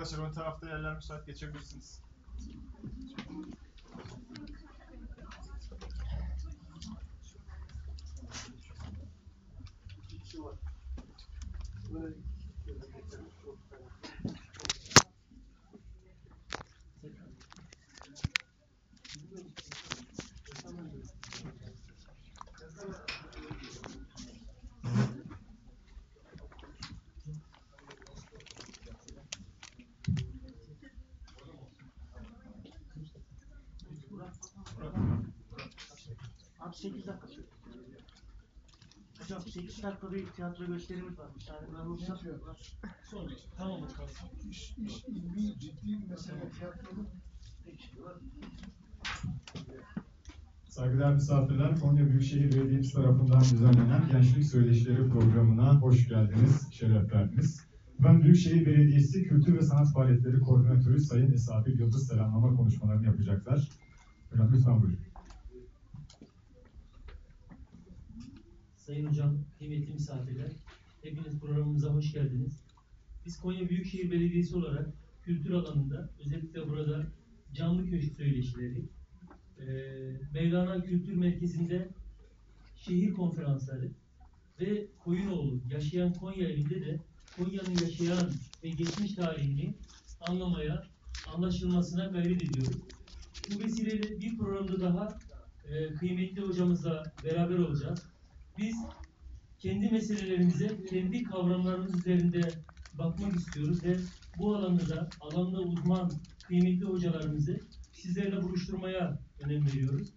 Arkadaşlar ön tarafta yerler müsait geçebilirsiniz. Abi Hocam 8 dakika bir tiyatro gösterimiz var. Müsaadenler olursa. Sonra işte tamam kalsın. İş, iş ilmi, ciddi mesele tiyatronun Saygıdeğer misafirler, Konya Büyükşehir Belediyesi tarafından düzenlenen Gençlik Söyleşileri programına hoş geldiniz, şeref verdiniz. Ben Büyükşehir Belediyesi Kültür ve Sanat Faaliyetleri Koordinatörü Sayın Esafi Yıldız selamlama konuşmalarını yapacaklar. Lütfen buyurun. Sayın Hocam, kıymetli misafirler, hepiniz programımıza hoş geldiniz. Biz Konya Büyükşehir Belediyesi olarak kültür alanında, özellikle burada canlı köşk söyleşileri, eee Mevlana Kültür Merkezi'nde şehir konferansları ve Koyunoğlu Yaşayan Konya evinde de Konya'nın yaşayan ve geçmiş tarihini anlamaya, anlaşılmasına gayret ediyoruz. Bu vesileyle bir programda daha eee, kıymetli hocamızla beraber olacağız. Biz kendi meselelerimize, kendi kavramlarımız üzerinde bakmak istiyoruz ve bu alanda da alanda uzman kıymetli hocalarımızı sizlerle buluşturmaya önem veriyoruz.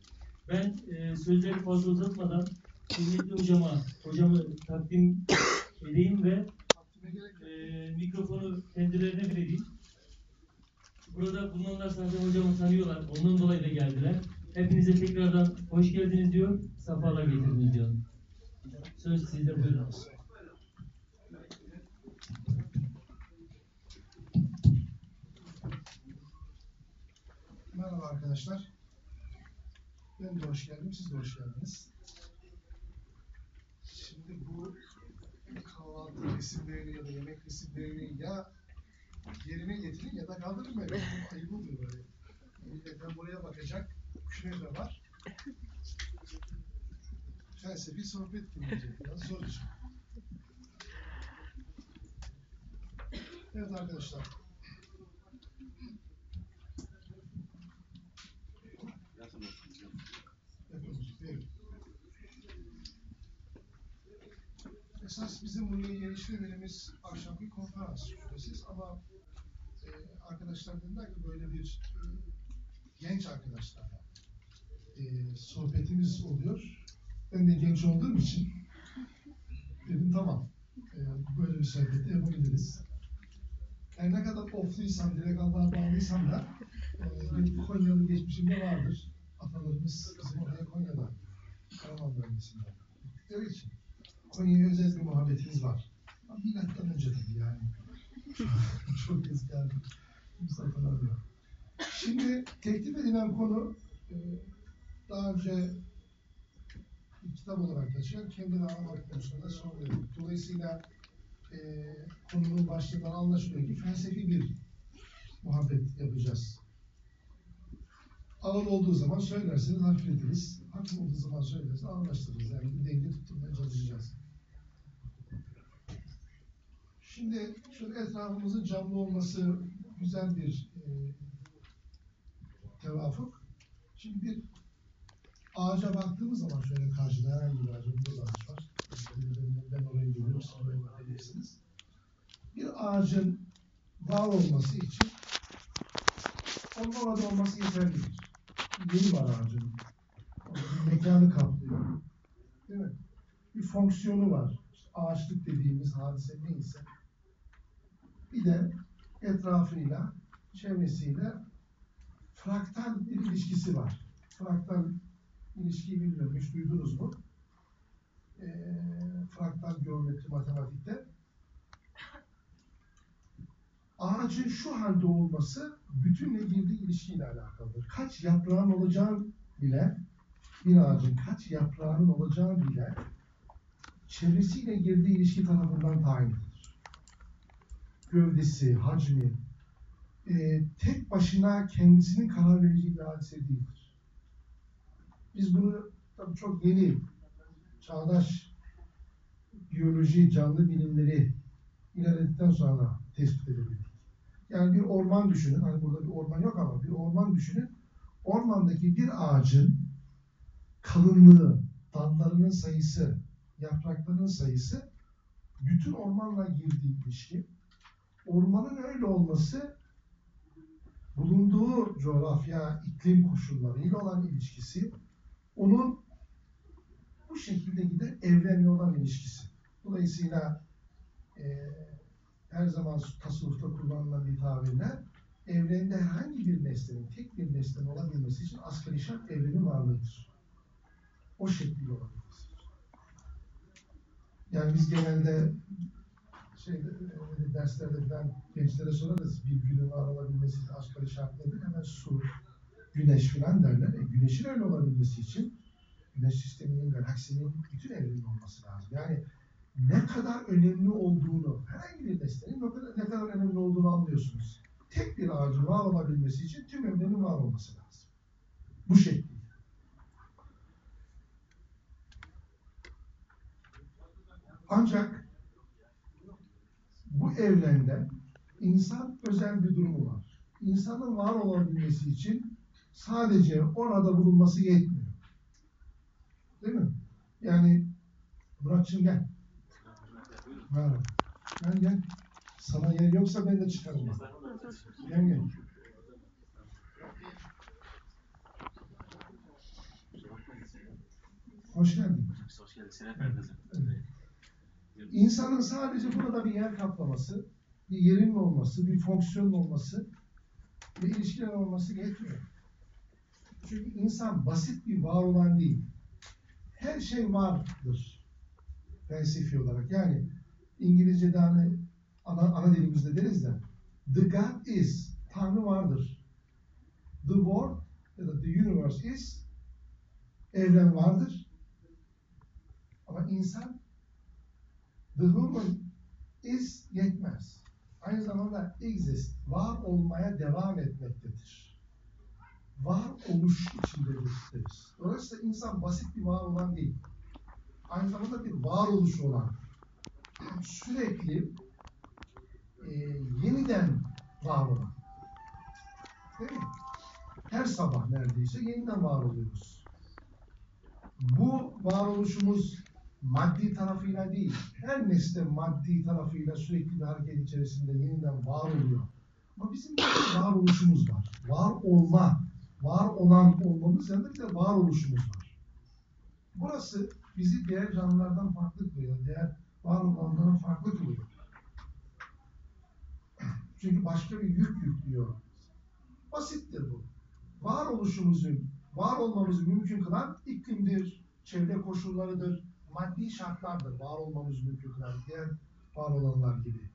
Ben e, sözleri fazla uzatmadan kıymetli hocama, hocamı takdim edeyim ve e, mikrofonu kendilerine vereyim. Burada bulunanlar zaten hocamı tanıyorlar. Ondan dolayı da geldiler. Hepinize tekrardan hoş geldiniz diyor. Safalar getirdiniz diyor. Söz sizde buyurun. Merhaba arkadaşlar. Ben de hoş geldim, siz de hoş geldiniz. Şimdi bu kahvaltı resimlerini ya da yemek resimlerini ya yerine getirin ya da kaldırın beni. Ayıp oluyor böyle. Milletten buraya bakacak. Künefe var. Felsefi sohbet dinleyecek. Biraz zor iş. Evet arkadaşlar. Esas bizim buraya geliştirmemiz akşamki konferans şüphesiz ama e, arkadaşlar dediler ki böyle bir e, genç arkadaşlarla e, sohbetimiz oluyor. Ben de genç olduğum için dedim tamam e, böyle bir sohbeti yapabiliriz. Her ne kadar ofluysam, direkt Allah'a bağlıysam da e, bir Konyalı geçmişimde vardır. Atalarımız bizim oraya Konya'da, Karaman bölgesinde. Gittikleri için Konya'ya özel bir muhabbetimiz var. Ama milattan önce tabii yani. Çok eski abi. Kimse. Şimdi teklif edilen konu e, daha önce kitap olarak taşıyan kendini anlamak konusunda soruluyor. Dolayısıyla e, konunun başlığından anlaşılıyor ki felsefi bir muhabbet yapacağız. Ağır olduğu zaman söylerseniz hafifletiriz. Hafif olduğu zaman söylerseniz anlaştırırız. Yani bir denge tutturmaya çalışacağız. Şimdi şöyle etrafımızın canlı olması güzel bir e, tevafuk. Şimdi bir ağaca baktığımız zaman şöyle karşıda herhangi bir ağaca, burada da ağaç var. Ben orayı görüyorum, siz orayı bakabilirsiniz. Bir ağacın var olması için onun orada olması yeterlidir. Yeri var ağacın. Mekanı kaplıyor. Değil mi? Bir fonksiyonu var. İşte ağaçlık dediğimiz hadise neyse. Bir de etrafıyla, çevresiyle fraktal bir ilişkisi var. Fraktal ilişkiyi bilmiyorum, hiç duydunuz mu? Ee, fraktal geometri matematikte ağacın şu halde olması bütünle girdiği ilişkiyle alakalıdır. Kaç yaprağın olacağı bile bir ağacın kaç yaprağının olacağı bile çevresiyle girdiği ilişki tarafından tayin edilir. Gövdesi, hacmi, e, tek başına kendisinin karar vereceği bir hadise değildir. Biz bunu tabii çok yeni, çağdaş biyoloji, canlı bilimleri ilerledikten sonra tespit edebildik. Yani bir orman düşünün, hani burada bir orman yok ama bir orman düşünün. Ormandaki bir ağacın kalınlığı, dallarının sayısı, yapraklarının sayısı bütün ormanla girdiği ilişki. Ormanın öyle olması bulunduğu coğrafya, iklim koşullarıyla olan ilişkisi, onun bu şekilde giden evrenle olan ilişkisi. Dolayısıyla e, her zaman tasavvufta kullanılan bir tabirle evrende herhangi bir nesnenin, tek bir nesnenin olabilmesi için asgari şart evrenin varlığıdır. O şekilde olabilmesi. Yani biz genelde şeyde, e, derslerde falan gençlere sorarız bir günün var olabilmesi için asgari şart nedir? Hemen su, güneş falan derler. E, güneşin öyle olabilmesi için güneş sisteminin, galaksinin bütün evrenin olması lazım. Yani ne kadar önemli olduğunu, herhangi bir nesnenin ne kadar, ne kadar önemli olduğunu anlıyorsunuz. Tek bir ağacın var olabilmesi için tüm evrenin var olması lazım. Bu şekilde. Ancak bu evrende insan özel bir durumu var. İnsanın var olabilmesi için sadece orada bulunması yetmiyor. Değil mi? Yani Muratçım gel. Ha. Gel gel. Sana yer yoksa ben de çıkarım. Gel gel. Hoş geldin. Hoş. Şeref verdiniz. İnsanın sadece burada bir yer kaplaması, bir yerin olması, bir fonksiyonun olması ve ilişkiler olması yetmiyor. Çünkü insan basit bir var olan değil. Her şey vardır felsefi olarak. Yani İngilizce'de hani ana, ana dilimizde deriz de The God is, Tanrı vardır. The world ya da the universe is, evren vardır. Ama insan The human is yetmez. Aynı zamanda exist, var olmaya devam etmektedir. Var oluş içindedir deriz. Dolayısıyla insan basit bir var olan değil. Aynı zamanda bir varoluş olan, sürekli e, yeniden var olan. Değil mi? Her sabah neredeyse yeniden var oluyoruz. Bu varoluşumuz maddi tarafıyla değil, her nesne maddi tarafıyla sürekli bir hareket içerisinde yeniden var oluyor. Ama bizim varoluşumuz var. Var olma, var olan olmamız yanında bir de varoluşumuz var. Burası bizi diğer canlılardan farklı kılıyor. Diğer var olanlardan farklı kılıyor. Çünkü başka bir yük yüklüyor. Basittir bu. Varoluşumuzun, var olmamızı mümkün kılan iklimdir, çevre koşullarıdır, maddi şartlardır var olmamız mümkün kılan diğer var olanlar gibi.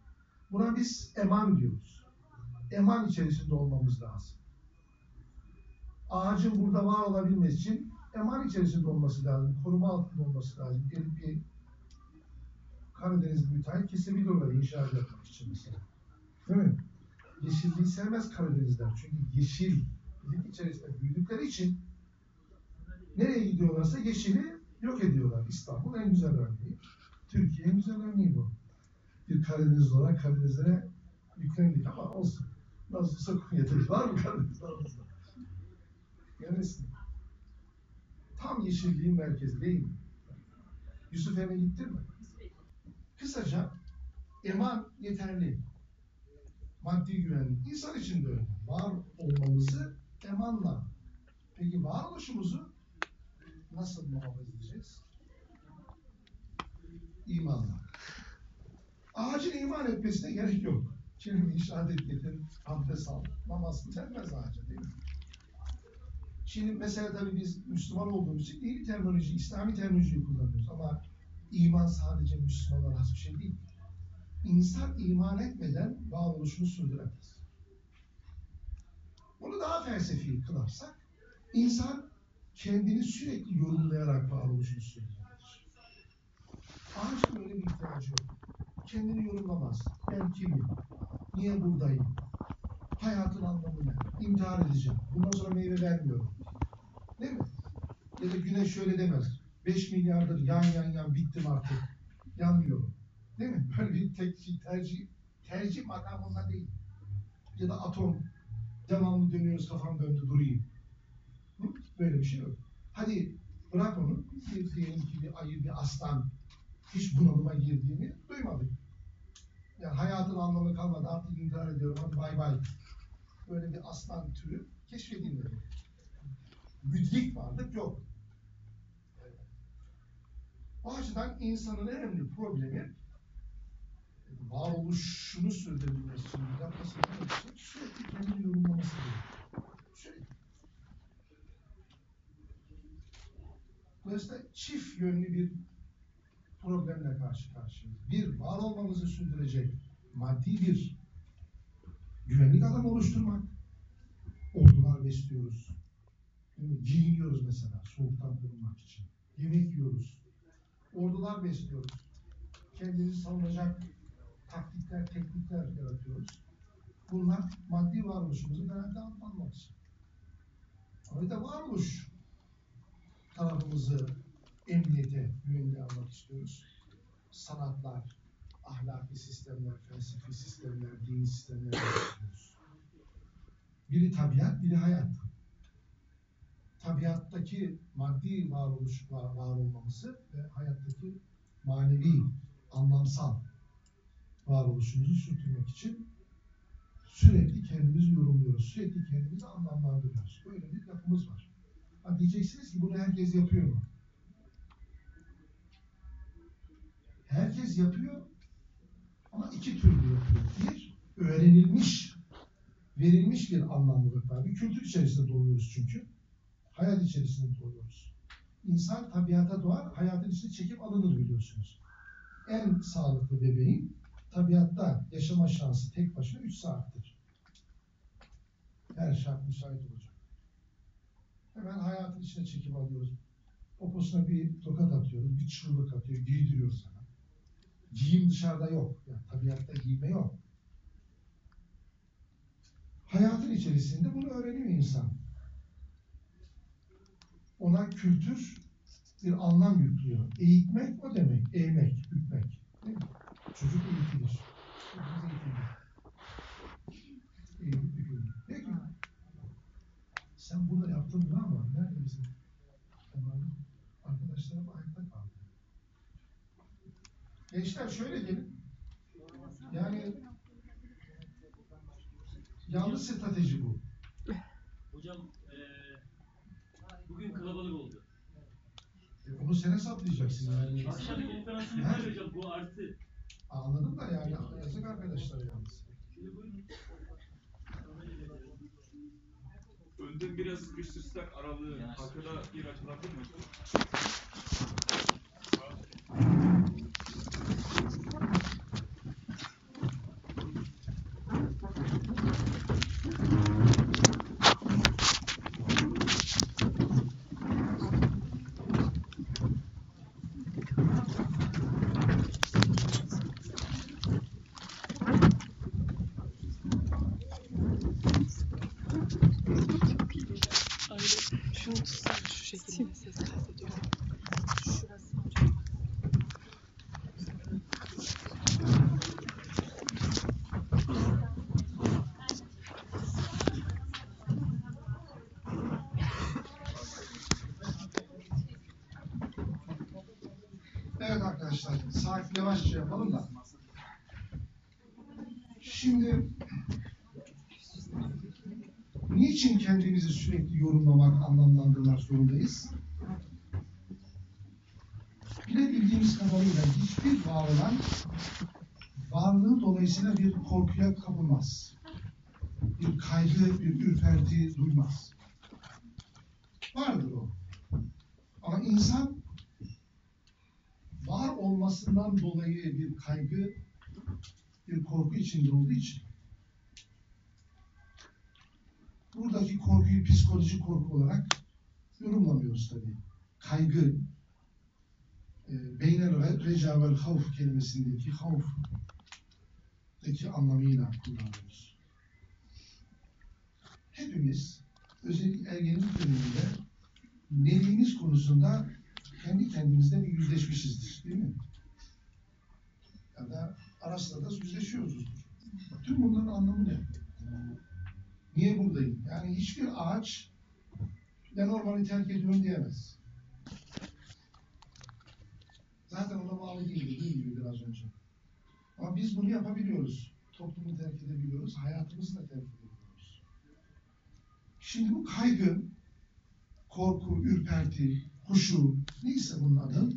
Buna biz eman diyoruz. Eman içerisinde olmamız lazım. Ağacın burada var olabilmesi için eman içerisinde olması lazım. Koruma altında olması lazım. Gelip bir Karadeniz müteahhit kesebilir orayı inşaat yapmak için mesela. Değil mi? Yeşilliği sevmez Karadenizler. Çünkü yeşillik içerisinde büyüdükleri için nereye gidiyorlarsa yeşili yok ediyorlar. İstanbul en güzel örneği. Türkiye en güzel örneği bu. Bir Karadeniz olarak Karadenizlere yüklendik ama olsun. Nasıl olsa Konya'da var mı Karadeniz'de Gelmesin. Tam yeşilliğin merkezi değil mi? Yusuf Emre gittin mi? Kısaca eman yeterli. Maddi güvenlik. İnsan için de öyle. Var olmamızı emanla. Peki varoluşumuzu nasıl muhafaza edeceğiz? İmanla. Ağacın iman etmesine gerek yok. Kelime işaret getir, abdest al, namaz denmez ağaca değil mi? Şimdi mesela tabii biz Müslüman olduğumuz için dini terminoloji, İslami terminolojiyi kullanıyoruz ama iman sadece Müslümanlara has bir şey değil. İnsan iman etmeden varoluşunu sürdüremez. Bunu daha felsefi kılarsak, insan kendini sürekli yorumlayarak varoluşunu sürdürür. Ağaçın öyle bir ihtiyacı yok. Kendini yorumlamaz. Ben kimim? Niye buradayım? Hayat intihar edeceğim. Bundan sonra meyve vermiyorum. Değil mi? Ya da güneş şöyle demez. 5 milyardır yan yan yan bittim artık. Yanmıyorum. Değil mi? Böyle bir tek tercih tercih makamında değil. Ya da atom devamlı dönüyoruz kafam döndü durayım. Böyle bir şey yok. Hadi bırak onu. Bir, diyelim ki bir ayı, bir aslan hiç bunalıma girdiğini duymadık. Yani hayatın anlamı kalmadı. Artık intihar ediyorum. Bay bay. Böyle bir aslan türü keşfedilmedi. Müdrik varlık yok. O açıdan insanın en önemli problemi varoluşunu sürdürebilmesi yapması için sürekli kendini yorumlaması gerekiyor. Sürekli. Dolayısıyla çift yönlü bir problemle karşı karşıyayız. Bir, var olmamızı sürdürecek maddi bir güvenlik alanı oluşturmak. Ordular besliyoruz. Mi? Giyiniyoruz mesela soğuktan korunmak için. Yemek yiyoruz. Ordular besliyoruz. Kendimizi savunacak taktikler, teknikler yaratıyoruz. Bunlar maddi varoluşumuzu garanti almak için. Ama bir de varoluş tarafımızı emniyete, güvenliğe almak istiyoruz. Sanatlar, ahlaki sistemler, felsefi sistemler, dini sistemler istiyoruz. Biri tabiat, biri hayat. Tabiattaki maddi varoluş, var, var olmamızı ve hayattaki manevi, anlamsal varoluşumuzu sürdürmek için sürekli kendimizi yorumluyoruz. Sürekli kendimizi anlamlandırıyoruz. Böyle bir yapımız var. Ha diyeceksiniz ki bunu herkes yapıyor mu? Herkes yapıyor ama iki türlü yapıyor. Bir, öğrenilmiş, verilmiş bir anlamlılık var. Bir kültür içerisinde doğuyoruz çünkü. Hayat içerisinde doğuyoruz. İnsan tabiata doğar, hayatın içine çekip alınır biliyorsunuz. En sağlıklı bebeğin tabiatta yaşama şansı tek başına 3 saattir. Her şart müsait olacak. Hemen hayatın içine çekip alıyoruz. Poposuna bir tokat atıyoruz, bir çığlık atıyor, giydiriyor sana. Giyim dışarıda yok. Yani tabiatta giyme yok. Hayatın içerisinde bunu öğreniyor insan. Ona kültür bir anlam yüklüyor. Eğitmek o demek. Eğmek, bükmek. Çocuk eğitilir. Çocuk eğitilir. Eğilip bükülür. Peki. Sen burada yaptın mı ama nerede bizim? Tamam. Arkadaşlarım ayakta kaldı. Gençler şöyle gelin. Yani yanlış strateji bu. Hocam eee, bugün kalabalık oldu. E, bunu sen hesaplayacaksın yani. Aşağıda konferansını bitir hocam bu artı. Anladım da yani yazık arkadaşlar yalnız. Şimdi buyurun. Önden biraz bir süsler aralığı arkada bir açılabilir mi? Şunu tutsana şu şekilde ses kaydediyorum. Şurası. Evet arkadaşlar, sakin yavaşça yapalım da. Şimdi niçin kendimizi sürekli yorumlamak, anlamlandırmak zorundayız? Bilebildiğimiz kadarıyla hiçbir var olan varlığı dolayısıyla bir korkuya kapılmaz. Bir kaygı, bir ürperti duymaz. Vardır o. Ama insan var olmasından dolayı bir kaygı, bir korku içinde olduğu için buradaki korkuyu psikolojik korku olarak yorumlamıyoruz tabii. Kaygı, e, beynel reca vel havf kelimesindeki havftaki anlamıyla kullanıyoruz. Hepimiz özellikle ergenlik döneminde neliğimiz konusunda kendi kendimizle bir yüzleşmişizdir. Değil mi? Ya da ara sıra da yüzleşiyoruzdur. Tüm bunların anlamı ne? Niye buradayım? Yani hiçbir ağaç ben ormanı terk ediyorum diyemez. Zaten ona bağlı değil dediğim gibi biraz önce. Ama biz bunu yapabiliyoruz. Toplumu terk edebiliyoruz, hayatımızı da terk edebiliyoruz. Şimdi bu kaygı, korku, ürperti, huşu, neyse bunun adı,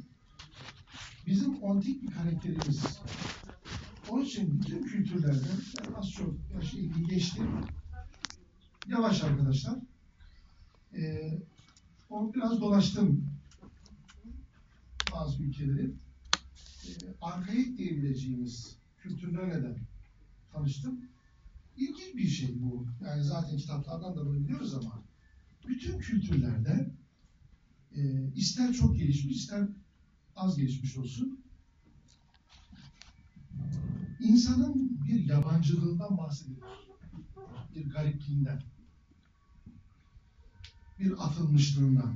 bizim ontik bir karakterimiz. Onun için bütün kültürlerde, az çok yaş ilgi geçtim. Yavaş arkadaşlar. Ee, onu biraz dolaştım bazı ülkeleri. Ee, arkaik diyebileceğimiz kültürlerle de tanıştım. İlginç bir şey bu. Yani zaten kitaplardan da bunu biliyoruz ama bütün kültürlerde e, ister çok gelişmiş ister az gelişmiş olsun insanın bir yabancılığından bahsedilir. Bir garipliğinden. Bir atılmışlığından.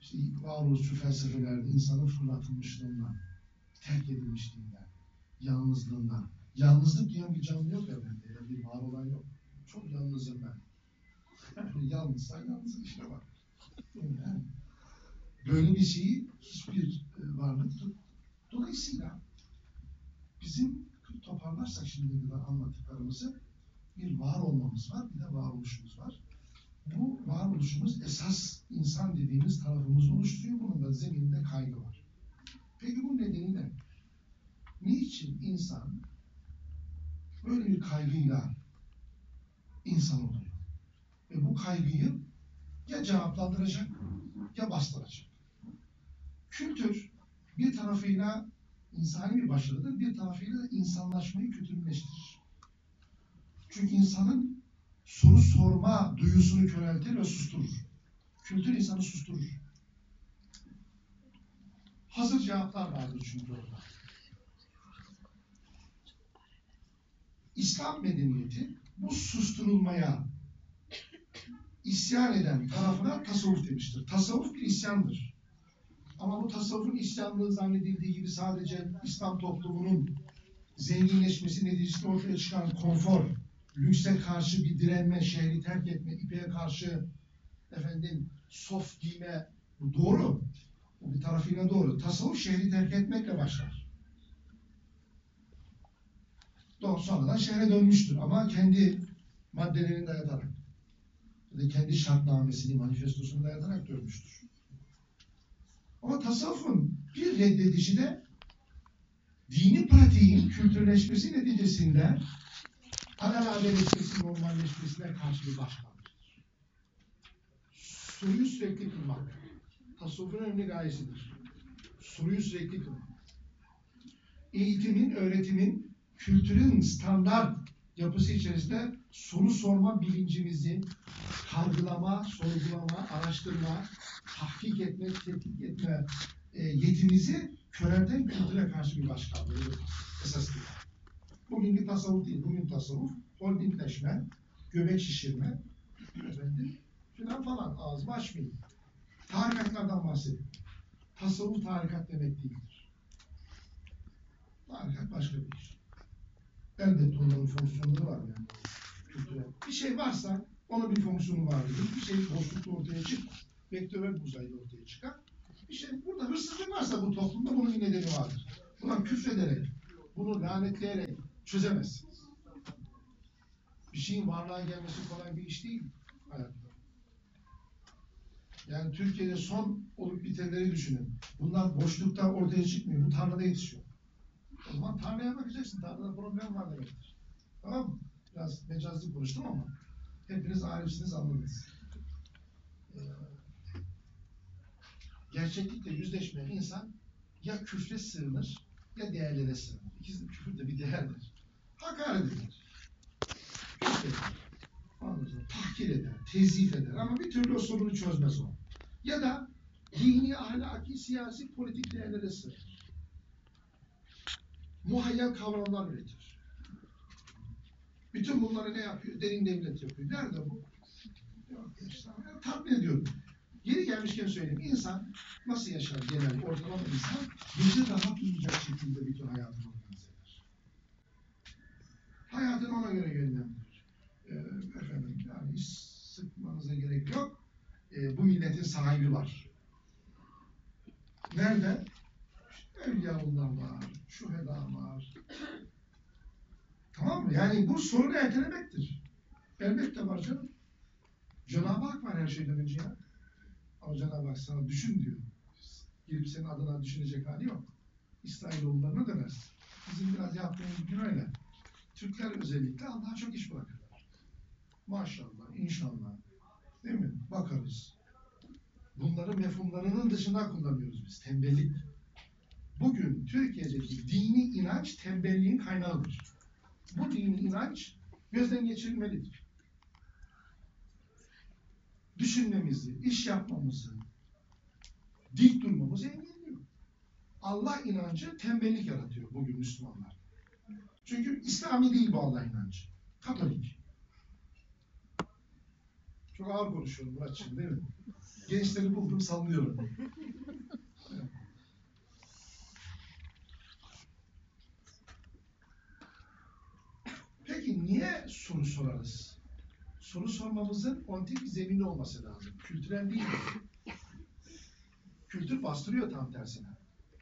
İşte varoluşçu felsefelerde insanın fırlatılmışlığından, terk edilmişliğinden, yalnızlığından. Yalnızlık diyen bir canlı yok evrende. Yani bir var olan yok. Çok yalnızım ben. Yani yalnızsan yalnızlık işte bak. Böyle bir şeyi hiçbir e, varlık Dolayısıyla bizim toparlarsak şimdi kadar anlattıklarımızı bir var olmamız var, bir de varoluşumuz var. Bu varoluşumuz esas insan dediğimiz tarafımızı oluşturuyor. Bunun da zemininde kaygı var. Peki bu nedeni ne? Niçin insan böyle bir kaygıyla insan oluyor? Ve bu kaygıyı ya cevaplandıracak ya bastıracak. Kültür bir tarafıyla insani bir başarıdır, bir tarafıyla insanlaşmayı kötüleştirir. Çünkü insanın soru sorma duyusunu köreltir ve susturur. Kültür insanı susturur. Hazır cevaplar vardır çünkü orada. İslam medeniyeti bu susturulmaya isyan eden tarafına tasavvuf demiştir. Tasavvuf bir isyandır. Ama bu tasavvufun isyanlığı zannedildiği gibi sadece İslam toplumunun zenginleşmesi neticesinde ortaya çıkan konfor, lükse karşı bir direnme, şehri terk etme, ipeğe karşı efendim soft giyme bu doğru. Bu bir tarafıyla doğru. Tasavvuf şehri terk etmekle başlar. Doğru sonradan şehre dönmüştür ama kendi maddelerini dayatarak ya da kendi şartnamesini, manifestosunu dayatarak dönmüştür. Ama tasavvufun bir reddedişi de dini pratiğin kültürleşmesi neticesinde alelade normalleşmesine karşı bir başkaldırıdır. Soruyu sürekli kılmak. Tasavvufun önemli gayesidir. Soruyu sürekli kılmak. Eğitimin, öğretimin, kültürün standart yapısı içerisinde soru sorma bilincimizi kargılama, sorgulama, araştırma, tahkik etme, tetkik etme e, yetimizi körelten kültüre karşı bir başkaldırı esas değil. Bugünkü tasavvuf değil, bugün tasavvuf holdingleşme, göbek şişirme, efendim, filan falan ağzımı açmayayım. Tarikatlardan bahsedeyim. Tasavvuf tarikat demek değildir. Tarikat başka bir iş. Elbette onların fonksiyonları var yani. Kültüre. Bir şey varsa onun bir fonksiyonu vardır. Bir şey boşlukta ortaya çıkmaz. Vektörel uzayda ortaya çıkar. Bir şey burada hırsızlık varsa bu toplumda bunun bir nedeni vardır. Buna küfrederek, bunu lanetleyerek çözemezsiniz. Bir şeyin varlığa gelmesi kolay bir iş değil hayatta. Yani Türkiye'de son olup bitenleri düşünün. Bunlar boşlukta ortaya çıkmıyor. Bu tarlada yetişiyor. O zaman tarlaya bakacaksın. Tarlada problem var demektir. Tamam mı? Biraz mecazlı konuştum ama hepiniz alimsiniz anladınız. Ee, gerçeklikle yüzleşmeyen insan ya küfre sığınır ya değerlere sığınır. İkisi küfür de bir değerdir. Hakaret eder. Sonra tahkir eder, tezif eder ama bir türlü o sorunu çözmez o. Ya da dini, ahlaki, siyasi, politik değerlere sığınır. Muhayyel kavramlar üretir. Bütün bunları ne yapıyor? Derin devlet yapıyor. Nerede bu? Yok işte, yani tatmin ediyorum. Yeri gelmişken söyleyeyim. İnsan nasıl yaşar genel ortalama insan? Gece daha uyuyacak şekilde bütün hayatını. Hayatını ona göre yönlendirir. Ee, efendim yani hiç sıkmanıza gerek yok. Ee, bu milletin sahibi var. Nerede? İşte Evliyaullah var, şuheda var. Tamam mı? Yani bu sorunu ertelemektir. Elbette var canım. Cenab-ı Hak var her şeyden önce ya. Ama Cenab-ı Hak sana düşün diyor. Gelip senin adına düşünecek hali yok. İsrailoğullarına dönersin. Bizim biraz yaptığımız öyle. Türkler özellikle Allah'a çok iş bırakırlar. Maşallah, inşallah. Değil mi? Bakarız. Bunları mefhumlarının dışında kullanıyoruz biz. Tembellik. Bugün Türkiye'deki dini inanç tembelliğin kaynağıdır. Bu dini inanç gözden geçirilmelidir. Düşünmemizi, iş yapmamızı, dik durmamızı engelliyor. Allah inancı tembellik yaratıyor bugün Müslümanlar. Çünkü İslami değil bu Allah inancı. Katolik. Çok ağır konuşuyorum Muratçığım değil mi? Gençleri buldum sallıyorum. Peki niye soru sorarız? Soru sormamızın ontik bir zemini olması lazım. Kültürel değil. Kültür bastırıyor tam tersine.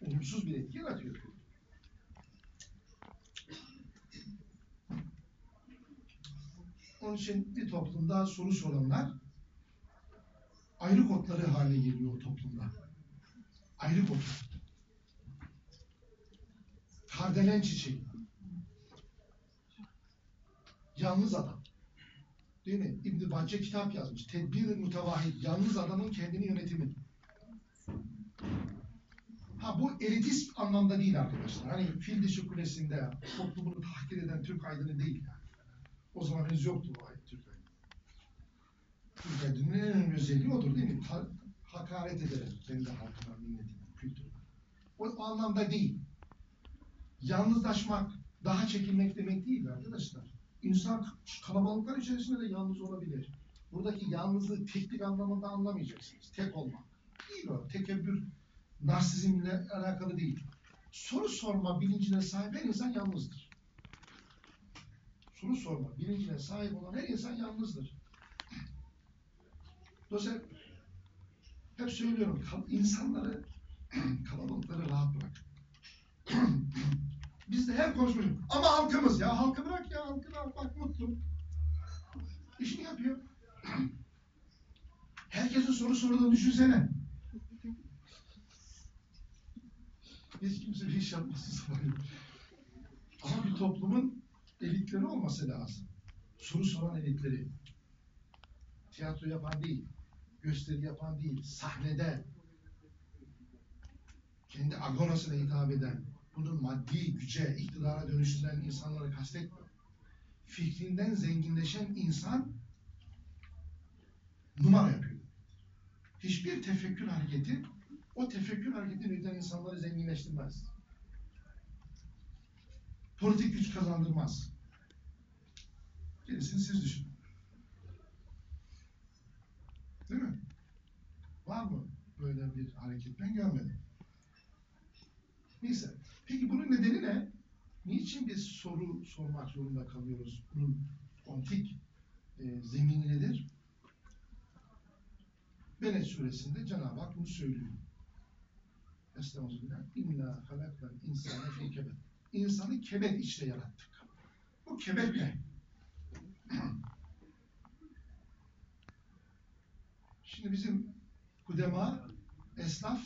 Olumsuz bir etki yaratıyor kültür. Onun için bir toplumda soru soranlar ayrı kodları haline geliyor o toplumda. Ayrı kod. Kardelen çiçeği. Yalnız adam. Değil mi? İbn-i Bacce kitap yazmış. Tedbir-i mütevahhid. Yalnız adamın kendini yönetimi. Ha bu elitist anlamda değil arkadaşlar. Hani fil dişi kulesinde toplumunu tahkir eden Türk aydını değil henüz yoktu bu ay- Türk aydını. Türk aydının en önemli özelliği odur değil mi? Ta- hakaret ederek kendi halkına, milletine, kültürüne. O, o anlamda değil. Yalnızlaşmak, daha çekilmek demek değil arkadaşlar. İnsan kalabalıklar içerisinde de yalnız olabilir. Buradaki yalnızlığı teknik anlamında anlamayacaksınız. Tek olmak. Değil o. Tekebbür, narsizmle alakalı değil. Soru sorma bilincine sahip her insan yalnızdır. Soru sorma bilincine sahip olan her insan yalnızdır. Dolayısıyla hep söylüyorum insanları kalabalıkları rahat bırak. Biz de her konuşmuşuz. Ama halkımız ya halkı bırak ya halkı bırak bak mutlu. İşini yapıyor. Herkesin soru sorduğunu düşünsene. Hiç kimse bir iş yapmasın sabahleyin. Ama bir toplumun elitleri olması lazım. Soru soran elitleri. Tiyatro yapan değil, gösteri yapan değil, sahnede kendi agorasına hitap eden, bunu maddi güce, iktidara dönüştüren insanları kastetmiyor. Fikrinden zenginleşen insan numara yapıyor. Hiçbir tefekkür hareketi o tefekkür hareketini üreten insanları zenginleştirmez. Politik güç kazandırmaz. Gerisini siz düşünün. Değil mi? Var mı böyle bir hareket? Ben görmedim. Neyse. Peki bunun nedeni ne? Niçin biz soru sormak zorunda kalıyoruz? Bunun ontik e, zemini nedir? Beled suresinde Cenab-ı Hak bunu söylüyor. Estağfirullah. İnna halakal insane fi kebet. İnsanı kebet içte yarattık. Bu kebet ne? Şimdi bizim kudema, esnaf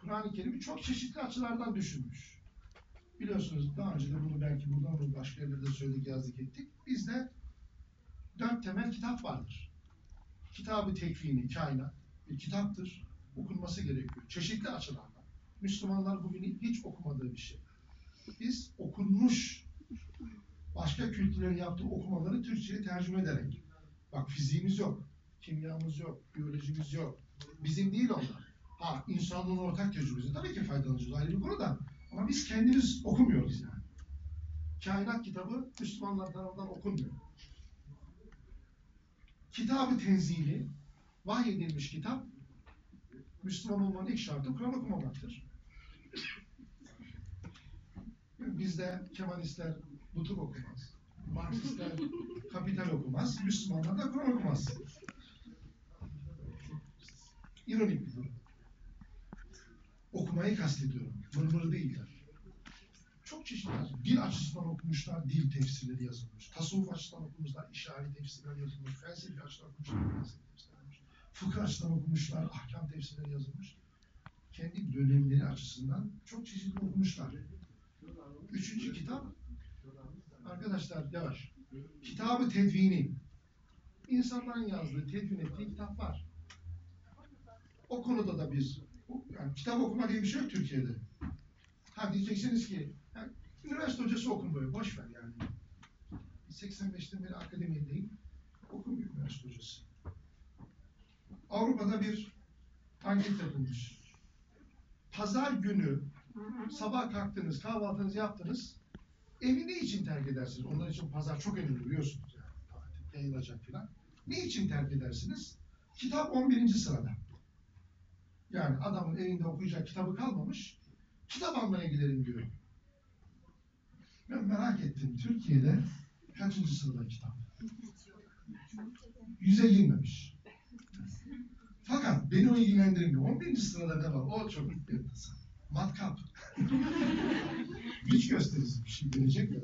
Kur'an-ı Kerim'i çok çeşitli açılardan düşünmüş. Biliyorsunuz daha önce de bunu belki buradan mı başka yerlerde söyledik yazdık ettik. Bizde dört temel kitap vardır. Kitabı tekvini, kainat bir kitaptır. Okunması gerekiyor. Çeşitli açılardan. Müslümanlar bugün hiç okumadığı bir şey. Biz okunmuş başka kültürlerin yaptığı okumaları Türkçe'ye tercüme ederek. Bak fiziğimiz yok, kimyamız yok, biyolojimiz yok. Bizim değil onlar. Ha insanlığın ortak tecrübesi tabii ki faydalanacağız ayrı bir konu da. Ama biz kendimiz okumuyoruz yani. kainat kitabı Müslümanlar tarafından okunmuyor. Kitabı tenzili, vahyedilmiş kitap, Müslüman olmanın ilk şartı Kur'an okumamaktır. Bizde Kemalistler nutuk okumaz. Marksistler kapital okumaz. Müslümanlar da Kur'an okumaz. İronik bir durum. Okumayı kastediyorum. Mırmırı değiller. Çok çeşitli. Dil açısından okumuşlar, dil tefsirleri yazılmış. Tasavvuf açısından okumuşlar, işaret tefsirleri yazılmış. Felsefi açıdan okumuşlar, felsefi tefsirler yazılmış. Fıkıh açısından okumuşlar, ahkam tefsirleri yazılmış. Kendi dönemleri açısından çok çeşitli okumuşlar. Üçüncü kitap, arkadaşlar yavaş. Kitabı Tedvini. İnsanların yazdığı, tedvin ettiği kitap var. O konuda da biz, yani kitap okuma diye bir şey yok Türkiye'de. Ha diyeceksiniz ki, yani, üniversite hocası okumuyor, boş ver yani. 85'ten beri akademideyim, okumuyor üniversite hocası. Avrupa'da bir anket yapılmış. Pazar günü sabah kalktınız, kahvaltınızı yaptınız, evi ne için terk edersiniz? Onlar için pazar çok önemli biliyorsunuz yani. Tatil yayılacak filan. Ne için terk edersiniz? Kitap 11. sırada. Yani adamın evinde okuyacak kitabı kalmamış, kitap almaya giderim diyor. Ben merak ettim, Türkiye'de kaçıncı sırada kitap? Yüze girmemiş. Fakat beni o ilgilendirmiyor. 11. sırada ne var? O çok enteresan. Matkap. Güç gösterisi bir şey gelecek mi?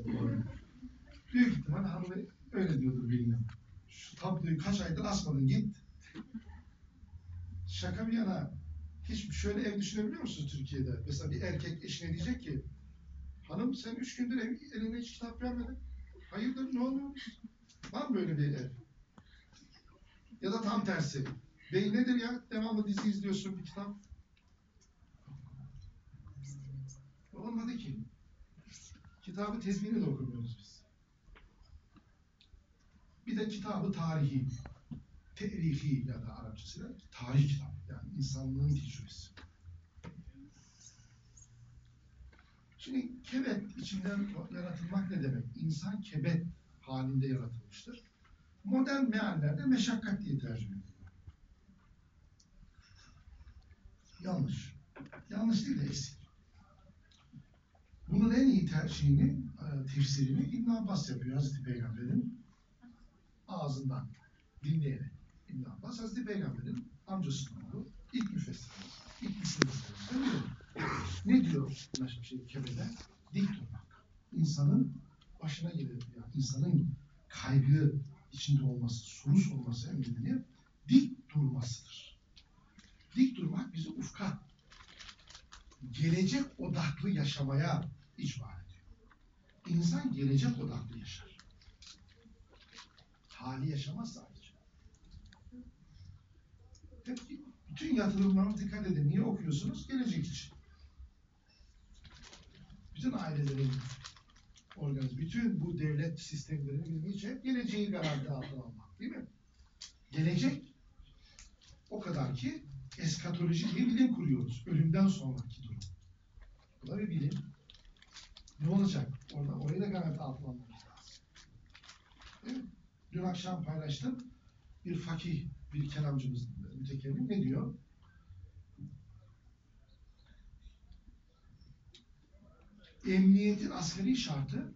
Büyük ihtimal hanımı öyle diyordur bilmem. Şu tabloyu kaç aydır asmadın git. Şaka bir yana hiç şöyle ev düşünebiliyor musunuz Türkiye'de? Mesela bir erkek eşine diyecek ki hanım sen üç gündür ev, eline hiç kitap vermedin. Hayırdır ne oluyor? Var mı böyle bir ev? Ya da tam tersi. Bey nedir ya? Devamlı dizi izliyorsun bir kitap. Olmadı ki. Kitabı tezmini de okumuyoruz biz. Bir de kitabı tarihi, terihi ya da Arapçasıyla tarih kitabı. Yani insanlığın tecrübesi. Şimdi kebet içinden yaratılmak ne demek? İnsan kebet halinde yaratılmıştır. Modern meallerde meşakkat diye tercüme ediliyor. Yanlış. Yanlış değil de eksik. Bunun en iyi tercihini, e, tefsirini İbn Abbas yapıyor Hazreti Peygamber'in ağzından dinleyerek. İbn Abbas Hazreti Peygamber'in amcasının oğlu ilk müfessirimiz. İlk müfessirimiz. Ne diyor başka şey kebede? Dik durmak. İnsanın başına gelir. Yani insanın kaygı içinde olması, soru sorması emredilir. Dik durmasıdır. Dik durmak bizi ufka, gelecek odaklı yaşamaya icbar ediyor. İnsan gelecek odaklı yaşar. Hali yaşamaz sadece. Hep bütün yatırımlara dikkat edin. Niye okuyorsunuz? Gelecek için. Bütün ailelerin organiz, bütün bu devlet sistemlerinin için hep geleceği garanti altına almak. Değil mi? Gelecek o kadar ki eskatoloji diye bilim kuruyoruz. Ölümden sonraki durum. Bu da bir bilim. Ne olacak? Orada, orayı da garanti altına almamız lazım. Dün akşam paylaştım. Bir fakih, bir kelamcımız, mütekellim ne diyor? Emniyetin asgari şartı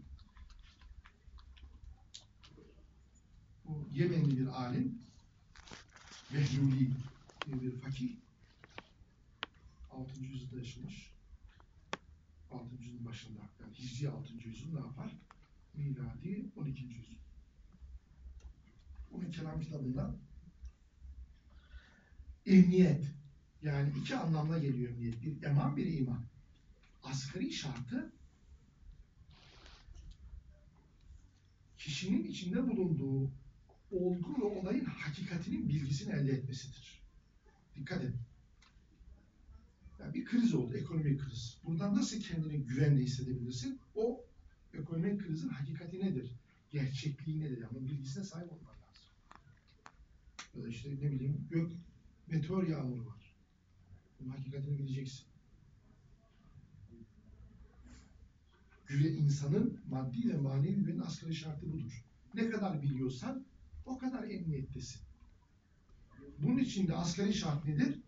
bu Yemenli bir alim Behluli diye bir fakih 6. yüzyılda yaşamış 6. yüzyılın başında yani Hicri 6. yüzyıl ne yapar? Miladi 12. yüzyıl. Onun kelam kitabında emniyet yani iki anlamda geliyor emniyet. Bir eman bir iman. Asgari şartı kişinin içinde bulunduğu olgu ve olayın hakikatinin bilgisini elde etmesidir. Dikkat edin. Yani bir kriz oldu, ekonomik kriz. Buradan nasıl kendini güvenle hissedebilirsin? O ekonomik krizin hakikati nedir? Gerçekliği nedir? Yani bilgisine sahip olman lazım. Ya da işte ne bileyim gök meteor yağmuru var. Bunun hakikatini bileceksin. güve insanın maddi ve manevi güvenin asgari şartı budur. Ne kadar biliyorsan o kadar emniyettesin. Bunun için de asgari şart nedir?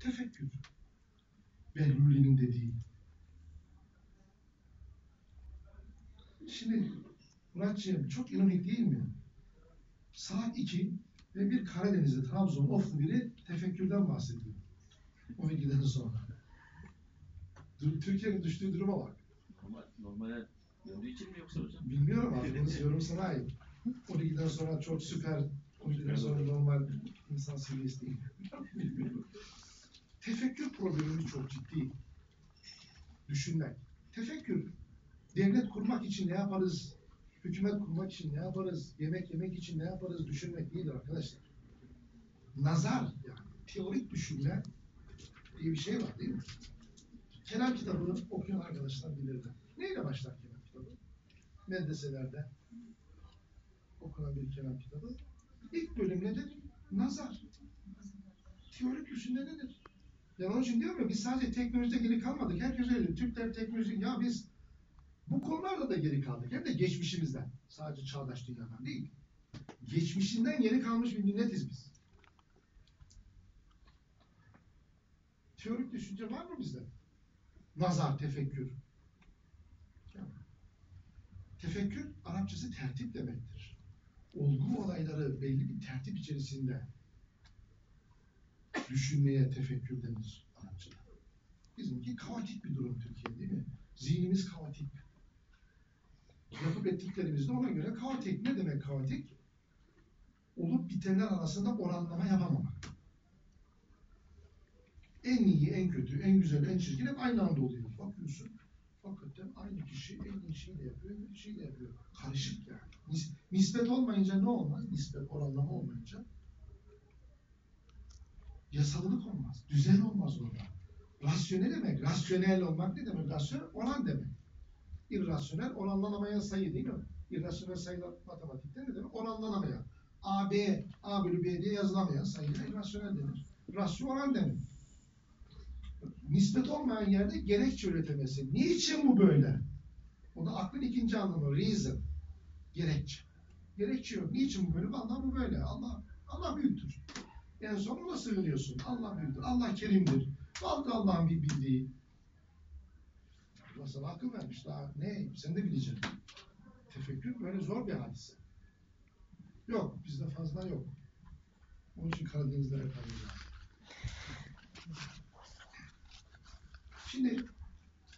Tefekkür. Behlül'ün dediği. Şimdi Muratcığım çok ironik değil mi? Saat 2 ve bir Karadeniz'de Trabzon oflu biri tefekkürden bahsediyor. 12'den sonra. Türkiye'nin düştüğü duruma bak. Normal, normale döndüğü için mi yoksa hocam? Bilmiyorum abi. Bunu yorum sana ait. 12'den sonra çok süper, 12'den sonra normal insan seviyesi değil. Bilmiyorum. Tefekkür problemimiz çok ciddi. Düşünmek. Tefekkür. Devlet kurmak için ne yaparız? Hükümet kurmak için ne yaparız? Yemek yemek için ne yaparız? Düşünmek değildir arkadaşlar. Nazar yani teorik düşünme diye bir şey var değil mi? Kelam kitabını okuyan arkadaşlar bilirler. Neyle başlar kelam kitabı? medreselerde okunan bir kelam kitabı. İlk bölüm nedir? Nazar. Teorik düşünce nedir? Yani onun için diyorum ya biz sadece teknolojide geri kalmadık. Herkes öyle. Türkler teknoloji ya biz bu konularda da geri kaldık. Hem de geçmişimizden. Sadece çağdaş dünyadan değil. Geçmişinden geri kalmış bir milletiz biz. Teorik düşünce var mı bizde? Nazar, tefekkür. Tefekkür Arapçası tertip demektir. Olgu olayları belli bir tertip içerisinde düşünmeye tefekkür denir Arapçada. Bizimki kaotik bir durum Türkiye değil mi? Zihnimiz kaotik. Yapıp ettiklerimiz de ona göre kaotik. Ne demek kaotik? Olup bitenler arasında oranlama yapamamak. En iyi, en kötü, en güzel, en çirkin hep aynı anda oluyor. Bakıyorsun, hakikaten aynı kişi en iyi şeyi de yapıyor, en şeyi de yapıyor. Karışık yani. Nis- nispet olmayınca ne olmaz? Nispet, oranlama olmayınca yasalılık olmaz, düzen olmaz orada. Rasyonel demek, rasyonel olmak ne demek? Rasyonel oran demek. İrrasyonel oranlanamayan sayı değil mi? İrrasyonel sayılar matematikte ne demek? Oranlanamayan. A, B, A bölü B diye yazılamayan sayıya irrasyonel denir. Rasyo oran demek. Nispet olmayan yerde gerekçe üretemesi. Niçin bu böyle? O da aklın ikinci anlamı. Reason. Gerekçe. Gerekçe yok. Niçin bu böyle? Allah bu böyle. Allah Allah büyüktür. En son ona sığınıyorsun. Allah büyüktür. Allah kerimdir. Vardır Allah'ın bir bildiği. Allah sana akıl vermiş. Daha ne? Sen de bileceksin. Tefekkür böyle zor bir hadise. Yok. Bizde fazla yok. Onun için Karadeniz'de yaparız. Şimdi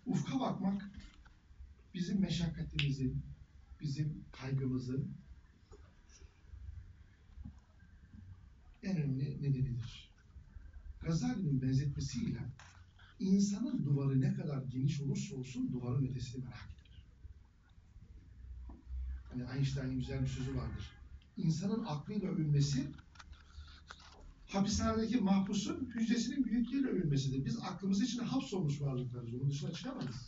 ufka bakmak bizim meşakkatimizin, bizim kaygımızın en önemli nedenidir. Gazali'nin benzetmesiyle insanın duvarı ne kadar geniş olursa olsun duvarın ötesini merak eder. Hani Einstein'ın güzel bir sözü vardır. İnsanın aklıyla övünmesi hapishanedeki mahpusun hücresinin büyüklüğüyle övülmesidir. Biz aklımız içinde hapsolmuş varlıklarız. Onun dışına çıkamayız.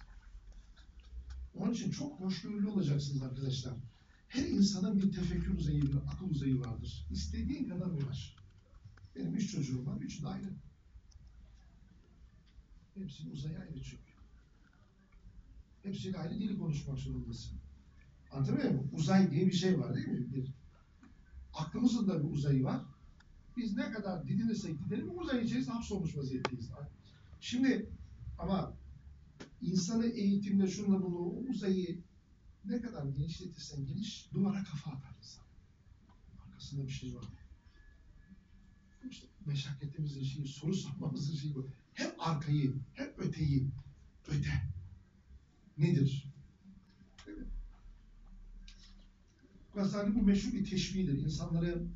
Onun için çok hoşgörülü olacaksınız arkadaşlar. Her insanın bir tefekkür uzayı, bir akıl uzayı vardır. İstediğin kadar uğraş. Benim üç çocuğum var, üçü de ayrı. Hepsinin uzayı ayrı çünkü. Hepsiyle ayrı dili konuşmak zorundasın. Anlatabiliyor muyum? Uzay diye bir şey var değil mi? Bir, aklımızın da bir uzayı var. Biz ne kadar didinirsek didelim uzay içerisinde hapsolmuş vaziyetteyiz. Şimdi ama insanı eğitimde şunla bunu o uzayı ne kadar genişletirsen geniş duvara kafa atar insan. Arkasında bir şey var. İşte meşakkatimizin şeyi, soru sormamızın şeyi bu. Hep arkayı, hep öteyi, öte. Nedir? Mi? Gazali bu meşhur bir teşbihidir. İnsanları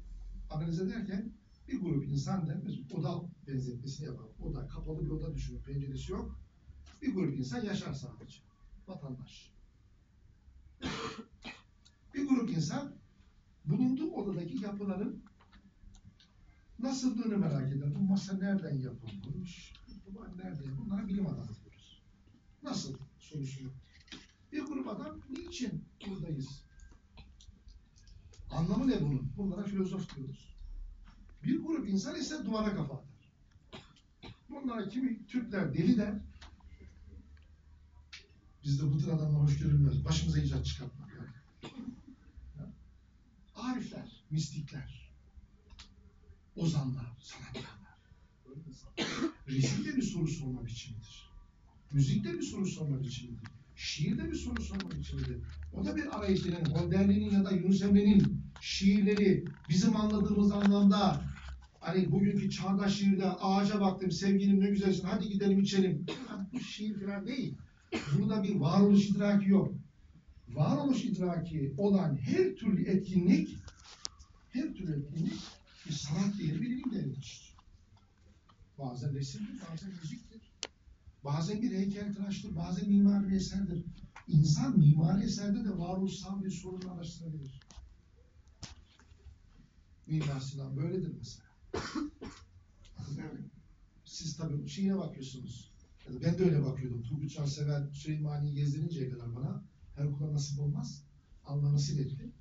analiz ederken bir grup insan da biz oda benzetmesini yapalım. Oda, kapalı bir oda düşünün. Penceresi yok. Bir grup insan yaşar sadece. Vatandaş. bir grup insan bulunduğu odadaki yapıların nasıldığını merak eder. Bu masa nereden yapılmış? Bu duvar nerede? Bunlara bilim adamı diyoruz. Nasıl sorusunu. Bir grup adam niçin buradayız? Anlamı ne bunun? Bunlara filozof diyoruz. Bir grup insan ise duvara kafa atar. Bunlara kimi Türkler deli der. Bizde bu tür adamlar hoş görülmez. Başımıza icat çıkartmak. Arifler, mistikler, ozanlar, sanatkarlar. Resim de bir soru sorma biçimidir. Müzik de bir soru sorma biçimidir. Şiir de bir soru sorma biçimidir. O da bir arayış yani ya da Yunus Emre'nin şiirleri bizim anladığımız anlamda hani bugünkü çağdaş şiirde ağaca baktım sevgilim ne güzelsin hadi gidelim içelim. Bu şiir falan değil. Burada bir varoluş idraki yok. Varoluş idraki olan her türlü etkinlik her türlü etkinlik bir sanat değeri bir ilim değeridir. Bazen resimdir, bazen müziktir. Bazen bir heykeltıraştır, bazen mimari eserdir. İnsan mimari eserde de varoluşsal bir sorunu araştırabilir. Mimar Sinan böyledir mesela. Siz tabii şeyine bakıyorsunuz. Ben de öyle bakıyordum. Turgut Cansever Süleymaniye'yi gezdirinceye kadar bana her kula nasip olmaz. Allah nasip etti.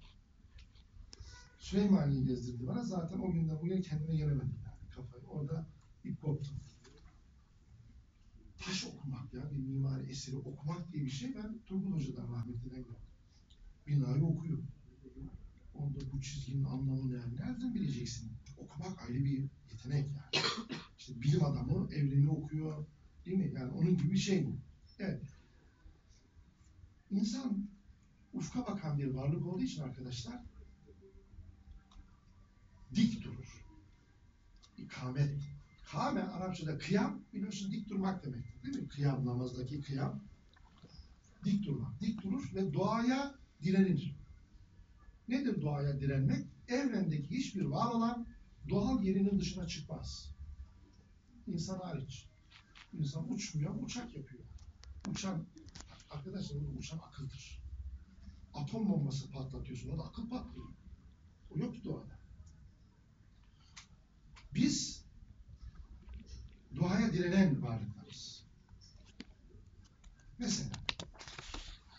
Süleymaniye'yi gezdirdi bana. Zaten o günden bugüne kendime gelemedim yani kafayı. Orada ip koptum. Taş okumak ya, bir mimari eseri okumak diye bir şey ben Turgut Hoca'dan rahmetliden gördüm. Binayı okuyor. Orada bu çizginin anlamı ne? Nereden bileceksin? Okumak ayrı bir yetenek yani. İşte bilim adamı evreni okuyor. Değil mi? Yani onun gibi bir şey bu. Evet. İnsan ufka bakan bir varlık olduğu için arkadaşlar dik durur. İkamet. Kame Arapçada kıyam biliyorsun dik durmak demektir değil mi? Kıyam namazdaki kıyam dik durmak. Dik durur ve doğaya direnir. Nedir doğaya direnmek? Evrendeki hiçbir var olan doğal yerinin dışına çıkmaz. İnsan hariç. İnsan uçmuyor, uçak yapıyor. Uçan, arkadaşlar burada uçan akıldır. Atom bombası patlatıyorsun, o da akıl patlıyor. O yok doğada. Biz doğaya direnen varlıklarız. Mesela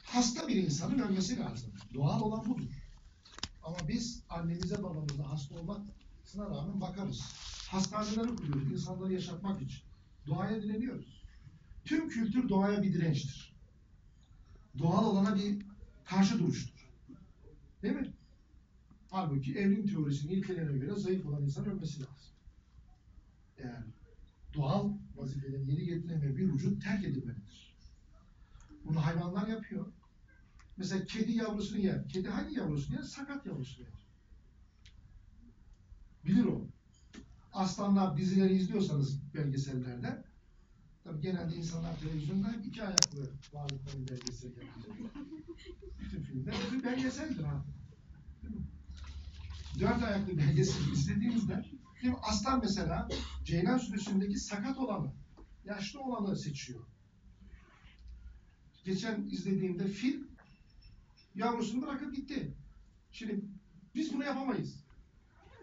hasta bir insanın ölmesi lazım. Doğal olan budur. Ama biz annemize babamıza hasta olmasına rağmen bakarız. Hastaneleri kuruyoruz insanları yaşatmak için. Doğaya direniyoruz. Tüm kültür doğaya bir dirençtir. Doğal olana bir karşı duruştur. Değil mi? Halbuki evrim teorisinin ilkelerine göre zayıf olan insan ölmesi lazım. Eğer doğal vazifelerini yeri getiremeyen bir vücut terk edilmelidir. Bunu hayvanlar yapıyor. Mesela kedi yavrusunu yer. Kedi hangi yavrusunu yer? Sakat yavrusunu yer. Bilir o. Aslanlar dizileri izliyorsanız belgesellerde tabii genelde insanlar televizyonda iki ayaklı varlıkların belgeseli yapıyor. Bütün filmler bir belgeseldir ha. Dört ayaklı belgeseli izlediğimizde mi? aslan mesela Ceylan sürüsündeki sakat olanı, yaşlı olanı seçiyor. Geçen izlediğimde fil yavrusunu bırakıp gitti. Şimdi biz bunu yapamayız.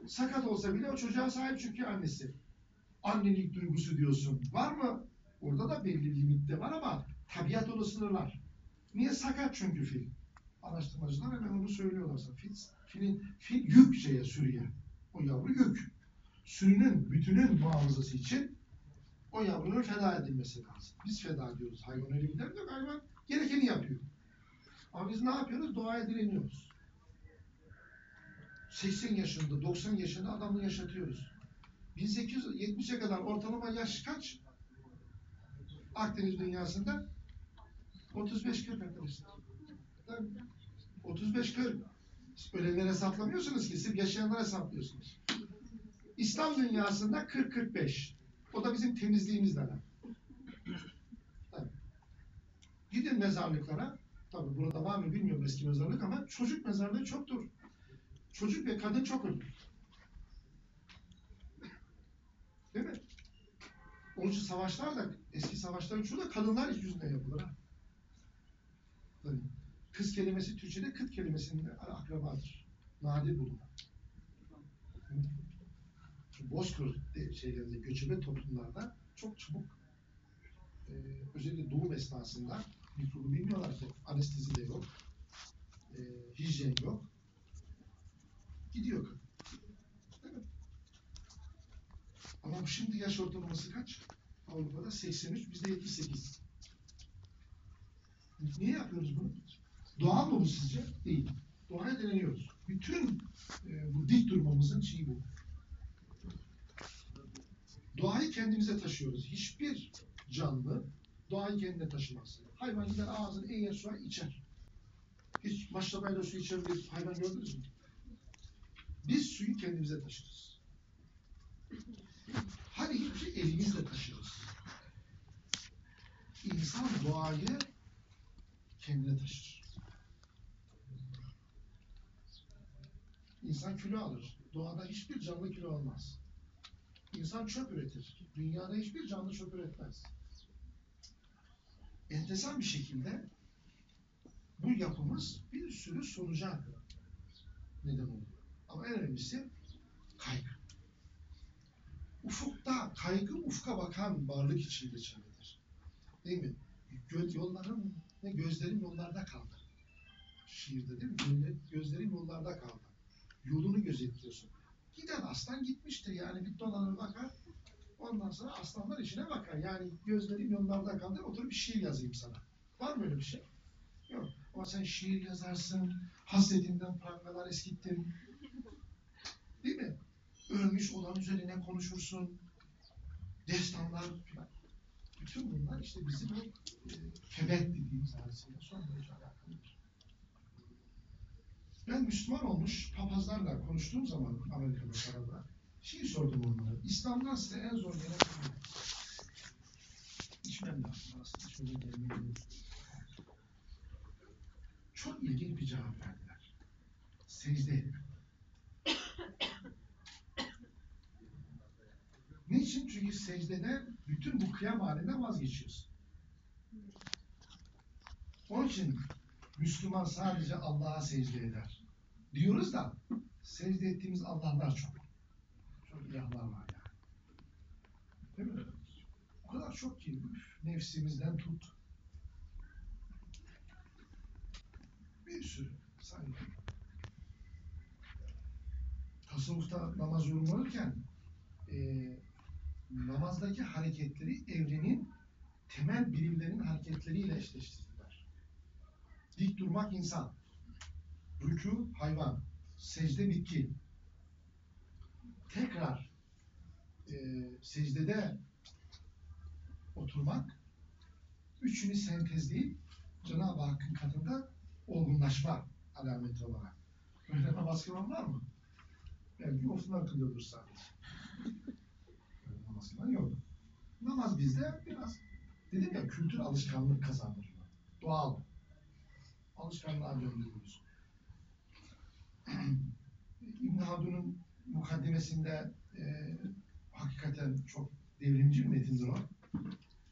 Sakat olsa bile o çocuğa sahip çünkü annesi. Annelik duygusu diyorsun. Var mı? Orada da belli limitte var ama tabiat onu sınırlar. Niye sakat çünkü fil? Araştırmacılar hemen onu söylüyorlar. Fil, filin, fil yük şeye sürüye. O yavru yük. Sürünün, bütünün muhafazası için o yavrunun feda edilmesi lazım. Biz feda ediyoruz. Hayvan öyle gider yok. Hayvan gerekeni yapıyor. Ama biz ne yapıyoruz? Doğaya direniyoruz. 80 yaşında, 90 yaşında adamı yaşatıyoruz. 1870'e kadar ortalama yaş kaç? Akdeniz dünyasında 35-40 arkadaşlar. Tabii. 35-40. Ölenleri hesaplamıyorsunuz ki, siz yaşayanları hesaplıyorsunuz. İslam dünyasında 40-45. O da bizim temizliğimizle alakalı. Tabii. Gidin mezarlıklara. Tabii burada var mı bilmiyorum eski mezarlık ama çocuk mezarlığı çoktur. Çocuk ve kadın çok ölür. Değil mi? Onun için savaşlar da, eski savaşların çoğu da kadınlar yüzünden yapılır. Ha? Tabii. Kız kelimesi Türkçe'de kıt kelimesinin akrabadır. Nadir bulunur. Bozkır de- şeylerinde, göçebe toplumlarda çok çabuk e, özellikle doğum esnasında mikrobu bilmiyorlar ki anestezi de yok, e, hijyen yok. Gidiyor? Ama şimdi yaş ortalaması kaç? Avrupa'da 83, bizde 78. Niye yapıyoruz bunu? Doğal mı bu sizce? Değil. Doğaya direniyoruz. Bütün e, bu dik durmamızın şeyi bu. Doğayı kendimize taşıyoruz. Hiçbir canlı doğayı kendine taşımaz. Hayvan gider ağzını eğer suya içer. Hiç maşrabayla su içen bir hayvan gördünüz mü? Biz suyu kendimize taşırız. Hani hiçbir şey elimizle taşırız. İnsan doğayı kendine taşır. İnsan kilo alır. Doğada hiçbir canlı kilo almaz. İnsan çöp üretir. Dünyada hiçbir canlı çöp üretmez. Enteresan bir şekilde bu yapımız bir sürü sonuca neden oluyor. Ama en önemlisi kaygı. Ufukta kaygı ufka bakan varlık için geçerlidir. Değil mi? Gö yolların ne gözlerim yollarda kaldı. Şiirde değil mi? Gözler- Gözlerim yollarda kaldı. Yolunu gözetliyorsun. Giden aslan gitmiştir yani bir dolanır bakar. Ondan sonra aslanlar işine bakar. Yani gözlerim yollarda kaldı. Otur bir şiir yazayım sana. Var mı öyle bir şey? Yok. Ama sen şiir yazarsın. Hasretinden prangalar eskittin. Değil mi? Ölmüş olan üzerine konuşursun. Destanlar filan. Bütün bunlar işte bizim o e, kebet dediğimiz hadisiyle son derece alakalıdır. Ben Müslüman olmuş papazlarla konuştuğum zaman Amerika'da Karada şeyi sordum onlara. İslam'dan size en zor gelen şey ne? İçmem lazım aslında. Şöyle gelmeyi Çok ilginç bir cevap verdiler. Secde etmek. Niçin? Çünkü secdede bütün bu kıyam halinden vazgeçiyorsun. Onun için Müslüman sadece Allah'a secde eder. Diyoruz da secde ettiğimiz Allah'lar çok. Çok ilahlar var yani. Değil mi? O kadar çok ki nefsimizden tut. Bir sürü sayın. Tasavvufta namaz yorumlanırken eee namazdaki hareketleri evrenin temel birimlerin hareketleriyle eşleştirdiler. Dik durmak insan, rükû hayvan, secde bitki. Tekrar e, secdede oturmak, üçünü sentezleyip Cenab-ı Hakk'ın katında olgunlaşma alameti olarak. Namaz kılan var mı? Belki oflar kılıyordur sadece. Namaz kılan yok. Namaz bizde biraz dedim ya kültür alışkanlık kazandırıyor. Doğal. Alışkanlığa döndürüyoruz. İbn Haldun'un mukaddimesinde e, hakikaten çok devrimci bir metindir o.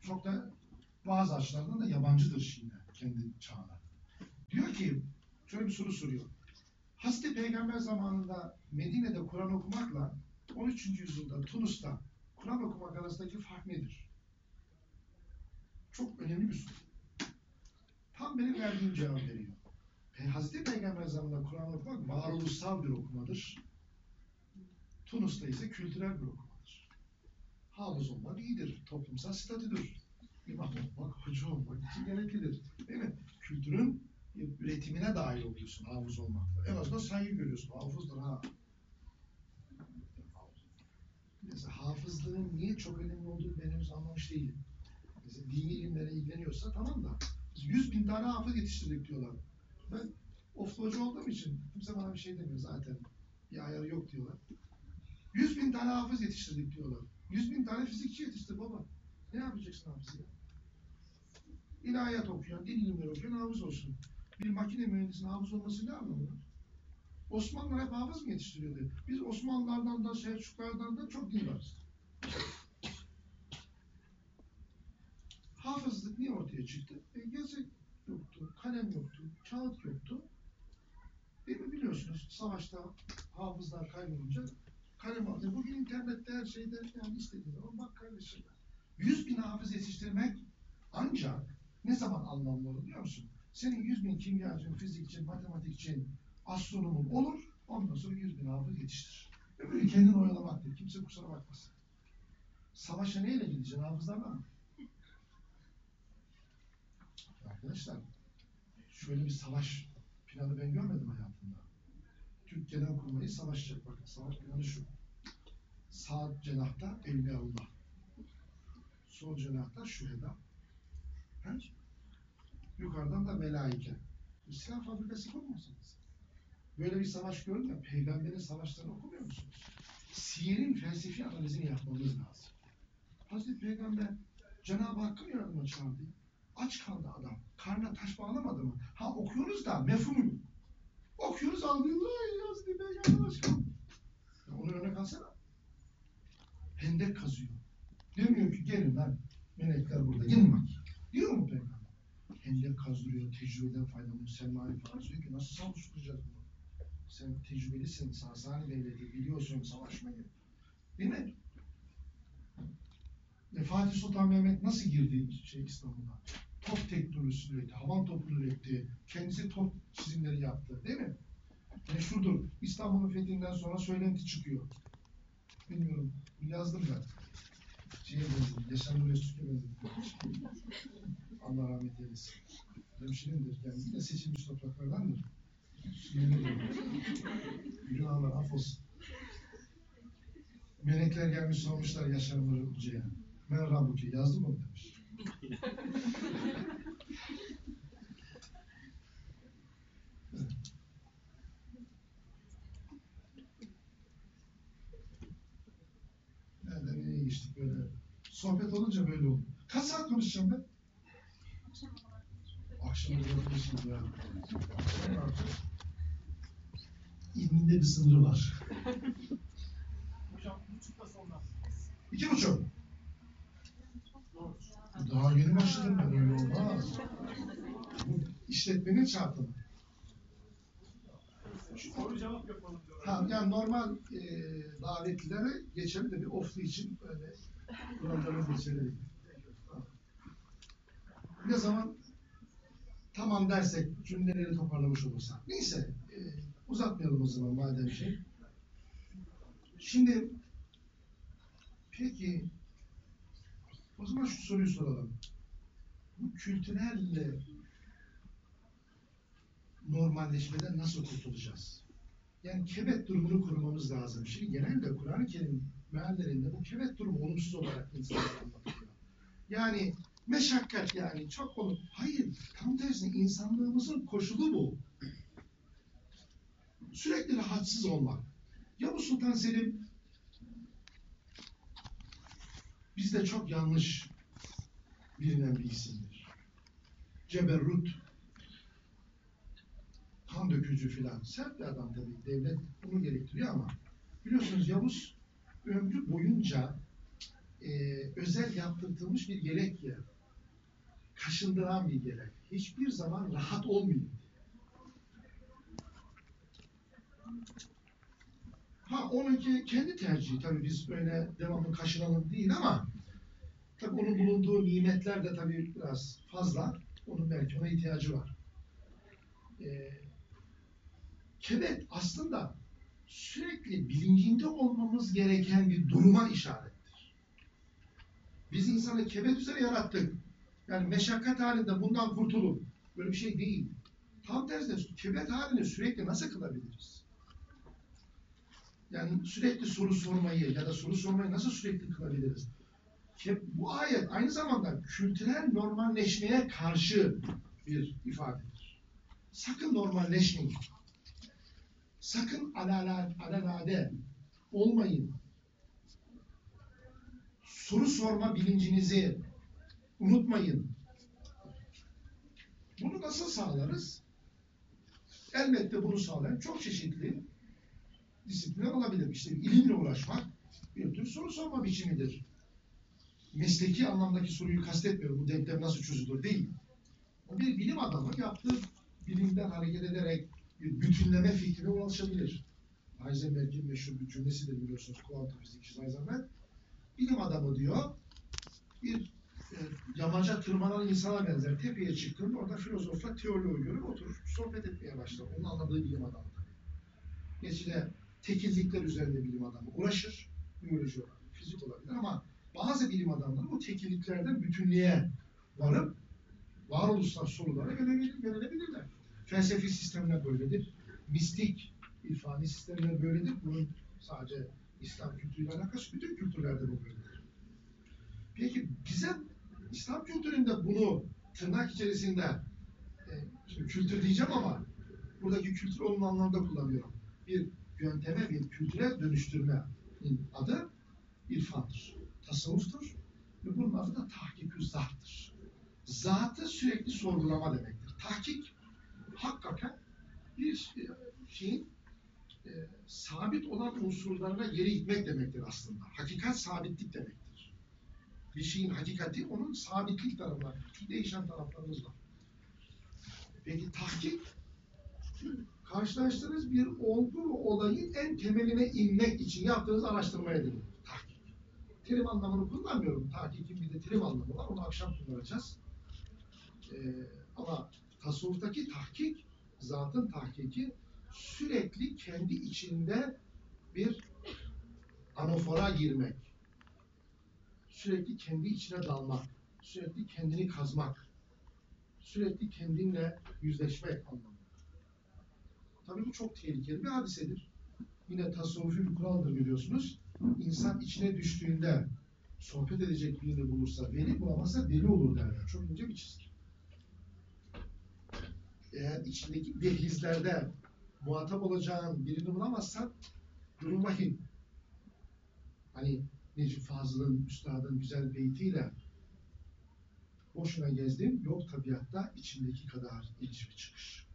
Çok da bazı açılardan da yabancıdır şimdi kendi çağına. Diyor ki, şöyle bir soru soruyor. Hazreti Peygamber zamanında Medine'de Kur'an okumakla 13. yüzyılda Tunus'ta Kur'an okumak arasındaki fark nedir? Çok önemli bir soru. Tam benim verdiğim cevap veriyor. Pe- Hazreti Peygamber zamanında Kur'an okumak varoluşsal bir okumadır. Tunus'ta ise kültürel bir okumadır. Hafız olmak iyidir, toplumsal statüdür. İmam olmak, hoca olmak için gereklidir. Değil mi? Kültürün üretimine dahil oluyorsun hafız olmakla. En azından saygı görüyorsun. Hafızdır ha. Mesela hafızlığın niye çok önemli olduğunu ben henüz anlamış değilim. Mesela dini ilimlere ilgileniyorsa tamam da 100 bin tane hafız yetiştirdik diyorlar. Ben oflocu olduğum için kimse bana bir şey demiyor zaten. Bir ayarı yok diyorlar. 100 bin tane hafız yetiştirdik diyorlar. 100 bin tane fizikçi yetiştir baba. Ne yapacaksın hafız ya? İlahiyat okuyan, din ilimleri okuyan hafız olsun. Bir makine mühendisinin hafız olması ne anlamı? Osmanlılar hep hafız mı yetiştiriyordu? Biz Osmanlılardan da Selçuklardan da çok din varız. Hafızlık niye ortaya çıktı? E, yazı yoktu, kalem yoktu, kağıt yoktu. Değil biliyorsunuz savaşta hafızlar kaybolunca kalem aldı. Bugün internette her şeyde yani istediğin zaman bak kardeşim. 100 bin hafız yetiştirmek ancak ne zaman anlamlı olur biliyor musun? Senin 100 bin kimyacın, fizikçin, matematikçin, astronomun olur. Ondan sonra 100 bin hafız yetiştir. Öbürü kendini oyalamaktır. Kimse kusura bakmasın. Savaşa neyle gideceksin? Hafızlarla mı? Arkadaşlar şöyle bir savaş planı ben görmedim hayatımda. Türk Genelkurmayı savaşacak. Bakın savaş planı şu. Sağ cenahta Evliyaullah. Sol cenahta Şüheda. He? Yukarıdan da melaike. Bir silah fabrikası kurmasanız. Böyle bir savaş gördün mü? Peygamberin savaşlarını okumuyor musunuz? Siyerin felsefi analizini yapmamız lazım. Hazreti Peygamber Cenab-ı Hakk'ın yardıma çağırdı. Aç kaldı adam. Karnına taş bağlamadı mı? Ha okuyoruz da mefhumu yok. Okuyoruz algılıyor. Ay Hazreti Peygamber aç kaldı. Ya onu örnek alsana. Hendek kazıyor. Demiyor ki gelin lan melekler burada gelin bak. Diyor mu Peygamber? Hendek kazdırıyor, tecrübeden faydalanıyor. Selma-i Farz diyor ki nasıl savuşturacağız bunu? Sen tecrübelisin, Sasani Devleti, biliyorsun savaşmayı. Değil mi? Ve Fatih Sultan Mehmet nasıl girdi şey İstanbul'a? Top teknolojisi üretti, havan topunu üretti, kendisi top çizimleri yaptı, değil mi? Meşhurdur. İstanbul'un fethinden sonra söylenti çıkıyor. Bilmiyorum, yazdım ben. Şeye benziyor, Yaşar Nuri Öztürk'e benziyor. Allah rahmet eylesin. Hemşirimdir, yani yine seçilmiş topraklardandır. Günahlar affolsun. Melekler gelmiş sormuşlar Yaşar Nuri Hoca'ya. Ben Rabbuki yazdım mı demiş. Nereden nereye geçtik böyle. Sohbet olunca böyle oldu. Kaç saat konuşacağım ben? Akşam konuşuruz ya. Ne yapacağız? İlminde bir sınırı var. Hocam buçukta sondan. İki buçuk. Daha yeni başladım ben öyle olmaz. Bu işletmenin çarpımı. Soru cevap yapalım. Ha, yani normal e, davetlilere geçelim de bir oflu için öyle kurallara geçelim. Ne zaman tamam dersek cümleleri toparlamış olursak. Neyse e, uzatmayalım o zaman madem şey. Şimdi peki o zaman şu soruyu soralım. Bu kültürelle normalleşmeden nasıl kurtulacağız? Yani kebet durumunu korumamız lazım. Şimdi genelde Kur'an-ı Kerim meallerinde bu kebet durumu olumsuz olarak insanlara anlatılıyor. Yani meşakkat yani çok olur. Hayır, tam tersine insanlığımızın koşulu bu. Sürekli rahatsız olmak. Yavuz Sultan Selim bizde çok yanlış bilinen bir isimdir. Ceberrut kan dökücü filan. Sert bir adam tabii. Devlet bunu gerektiriyor ama biliyorsunuz Yavuz ömrü boyunca e, özel yaptırtılmış bir gerek ya. Kaşındıran bir gerek. Hiçbir zaman rahat olmuyor. Ha onunki kendi tercihi tabii biz öyle devamlı kaşınalım değil ama tabii onun bulunduğu nimetler de tabii biraz fazla. Onun belki ona ihtiyacı var. Ee, kebet aslında sürekli bilincinde olmamız gereken bir duruma işarettir. Biz insanı kebet üzere yarattık. Yani meşakkat halinde bundan kurtulun. Böyle bir şey değil. Tam tersine kebet halini sürekli nasıl kılabiliriz? Yani sürekli soru sormayı ya da soru sormayı nasıl sürekli kılabiliriz? Ke- Bu ayet aynı zamanda kültürel normalleşmeye karşı bir ifadedir. Sakın normalleşmeyin. Sakın alala, alalade olmayın. Soru sorma bilincinizi unutmayın. Bunu nasıl sağlarız? Elbette bunu sağlayan çok çeşitli disiplinler olabilir. İşte ilimle uğraşmak bir tür soru sorma biçimidir. Mesleki anlamdaki soruyu kastetmiyorum. Bu denklem nasıl çözülür değil. O bir bilim adamı yaptığı bilimden hareket ederek bir bütünleme fikrine ulaşabilir. Heisenberg'in meşhur bir cümlesidir biliyorsunuz. Kuantum fizikçi Heisenberg. Bilim adamı diyor, bir e, yamaca tırmanan insana benzer. Tepeye çıktığında orada filozofla teoloğu görüp oturur, sohbet etmeye başlar. Onun anladığı bilim adamı. Neticede tekillikler üzerinde bilim adamı uğraşır. Biyoloji olabilir, fizik olabilir ama bazı bilim adamları bu tekilliklerden bütünlüğe varıp varoluşsal sorulara yönelebilir, yönelebilirler. Felsefi sistemler böyledir. Mistik, irfani sistemler böyledir. Bunun sadece İslam kültürüyle alakası bütün kültürlerde bu böyledir. Peki bize İslam kültüründe bunu tırnak içerisinde e, kültür diyeceğim ama buradaki kültür onun anlamda kullanıyorum. Bir yönteme, bir kültüre dönüştürmenin adı irfandır. Tasavvuftur. Ve bunun adı da tahkik zattır. Zatı sürekli sorgulama demektir. Tahkik hakikaten bir e, şeyin e, sabit olan unsurlarına geri gitmek demektir aslında. Hakikat sabitlik demektir. Bir şeyin hakikati onun sabitlik tarafı var. Değişen taraflarımız var. Peki tahkik karşılaştığınız bir olgu olayın en temeline inmek için yaptığınız araştırmaya denir. Terim anlamını kullanmıyorum. Tahkikin bir de terim anlamı var. Onu akşam kullanacağız. Ee, ama tasavvuftaki tahkik, zatın tahkiki sürekli kendi içinde bir anafora girmek. Sürekli kendi içine dalmak. Sürekli kendini kazmak. Sürekli kendinle yüzleşmek anlamında. Tabii bu çok tehlikeli bir hadisedir. Yine tasavvufi bir kuraldır biliyorsunuz. İnsan içine düştüğünde sohbet edecek birini bulursa veli bulamazsa deli olur derler. Çok ince bir çizgi. Eğer içindeki dehlizlerde muhatap olacağın birini bulamazsan durum vahim. Hani Necip Fazıl'ın, Üstad'ın güzel beytiyle boşuna gezdim, yok tabiatta içindeki kadar iniş ve çıkış.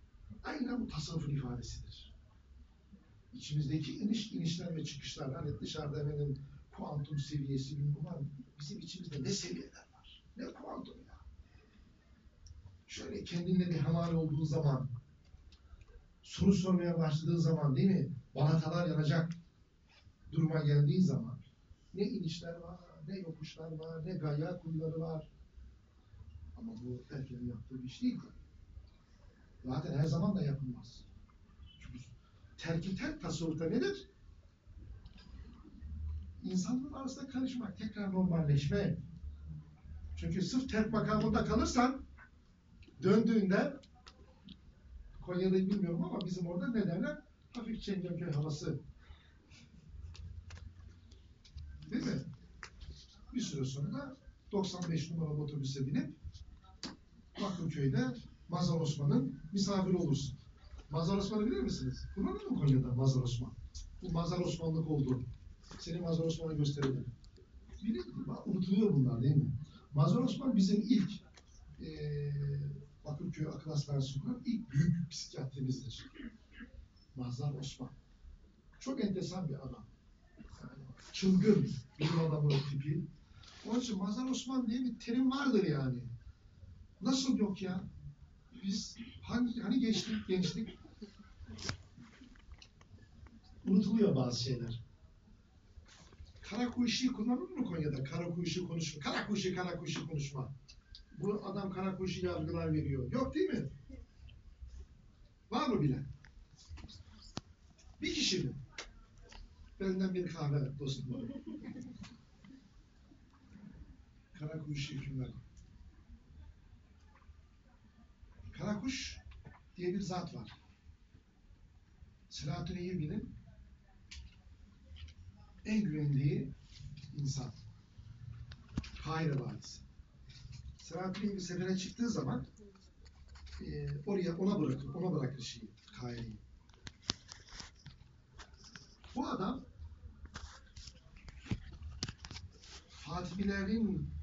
Aynen bu tasavvufun ifadesidir. İçimizdeki iniş, inişler ve çıkışlar. Hani dışarıda efendim kuantum seviyesi bilmem. Bizim içimizde ne seviyeler var? Ne kuantum ya? Şöyle kendinle bir hemhal olduğun zaman, soru sormaya başladığın zaman değil mi? Balatalar yanacak duruma geldiğin zaman ne inişler var, ne yokuşlar var, ne gaya kuyuları var. Ama bu herkesin yaptığı bir iş değil. Zaten her zaman da yapılmaz. Terki terk tasavvufta nedir? İnsanların arasında karışmak, tekrar normalleşme. Çünkü sırf terk makamında kalırsan döndüğünde Konya'da bilmiyorum ama bizim orada ne derler? Hafif Çengelköy havası. Değil mi? Bir süre sonra 95 numaralı otobüse binip Bakırköy'de Mazhar Osman'ın misafiri olursun. Mazhar Osman'ı bilir misiniz? Kullanır mı Konya'da Mazhar Osman? Bu Mazhar Osmanlık oldu. Seni Mazhar Osman'a gösterelim. Bilir, unutuluyor bunlar değil mi? Mazhar Osman bizim ilk eee Bakırköy akıl hastanesi kuran ilk büyük psikiyatrimizdir. Mazhar Osman. Çok enteresan bir adam. Yani çılgın bir adamın tipi. Onun için Mazhar Osman diye bir terim vardır yani. Nasıl yok ya? Biz hangi hani gençlik gençlik unutuluyor bazı şeyler. Karakuşi kullanır mı Konya'da? Karakuşi konuşma. Karakuşi karakuşi konuşma. Bu adam karakuşi yargılar veriyor. Yok değil mi? Var mı bilen? Bir kişi mi? Benden bir kahve dostum var. Karakuşi hükümler. Karakuş diye bir zat var. Selahattin Eyyubi'nin en güvendiği insan. Kahire valisi. Selahattin Eyyubi sefere çıktığı zaman e, oraya ona bırakır, ona bırakır şeyi, Kahire'yi. Bu adam Fatimilerin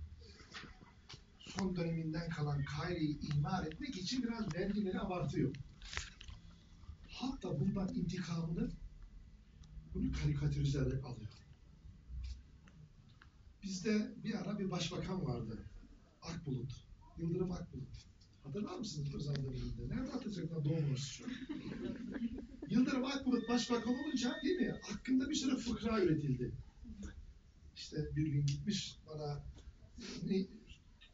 son döneminden kalan Kahire'yi imar etmek için biraz vergileri abartıyor. Halk da bundan intikamını bunu karikatürize alıyor. Bizde bir ara bir başbakan vardı. Akbulut. Yıldırım Akbulut. Hatırlar mısınız Rıza döneminde? Nerede hatırlayacaklar doğmamış şu. Yıldırım Akbulut başbakan olunca değil mi? Hakkında bir sürü fıkra üretildi. İşte bir gün gitmiş bana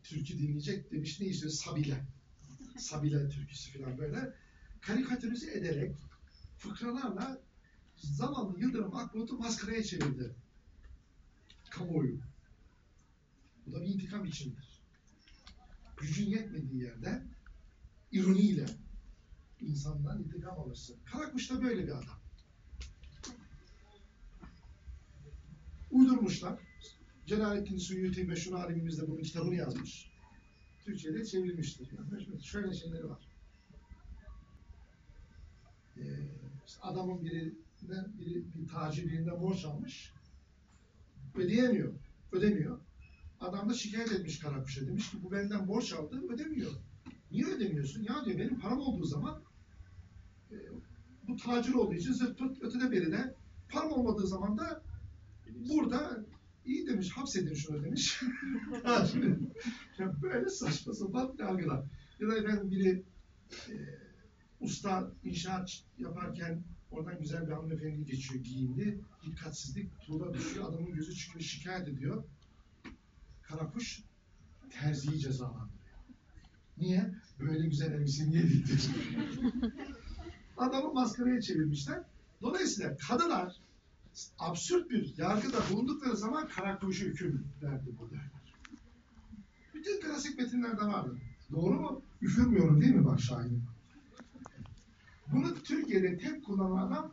türkü dinleyecek demiş ne istiyor? Sabile. Sabile türküsü falan böyle. Karikatürize ederek fıkralarla zamanlı Yıldırım Akbulut'u maskaraya çevirdi. Kamuoyu. Bu da bir intikam içindir. gücün yetmediği yerde ironiyle insandan intikam alırsın. Karakuş da böyle bir adam. Uydurmuşlar. Celalettin Suyuti meşhur alimimiz de bunun kitabını yazmış. Türkçe'de çevrilmiştir. Yani şöyle şeyleri var. Ee, adamın birinden, biri, bir tacir birinden borç almış. Ödeyemiyor. Ödemiyor. Adam da şikayet etmiş Karakuş'a. Demiş ki bu benden borç aldı ödemiyor. Niye ödemiyorsun? Ya diyor benim param olduğu zaman e, bu tacir olduğu için zırt pırt ötede beri de param olmadığı zaman da burada iyi demiş hapsedin şunu demiş. ya böyle saçma sapan yargılar. Ya da efendim biri e, usta inşaat yaparken oradan güzel bir hanımefendi geçiyor giyimli. Dikkatsizlik tuğla düşüyor. Adamın gözü çıkıyor şikayet ediyor. Karakuş terziyi cezalandırıyor. Niye? Böyle güzel elbise niye diktin? Adamı maskaraya çevirmişler. Dolayısıyla kadılar absürt bir yargıda bulundukları zaman karakuşu hüküm verdi bu derler. Bütün klasik metinlerde vardı. Doğru mu? Üfürmüyorum değil mi bak Şahin? Bunu Türkiye'de tek kullanan adam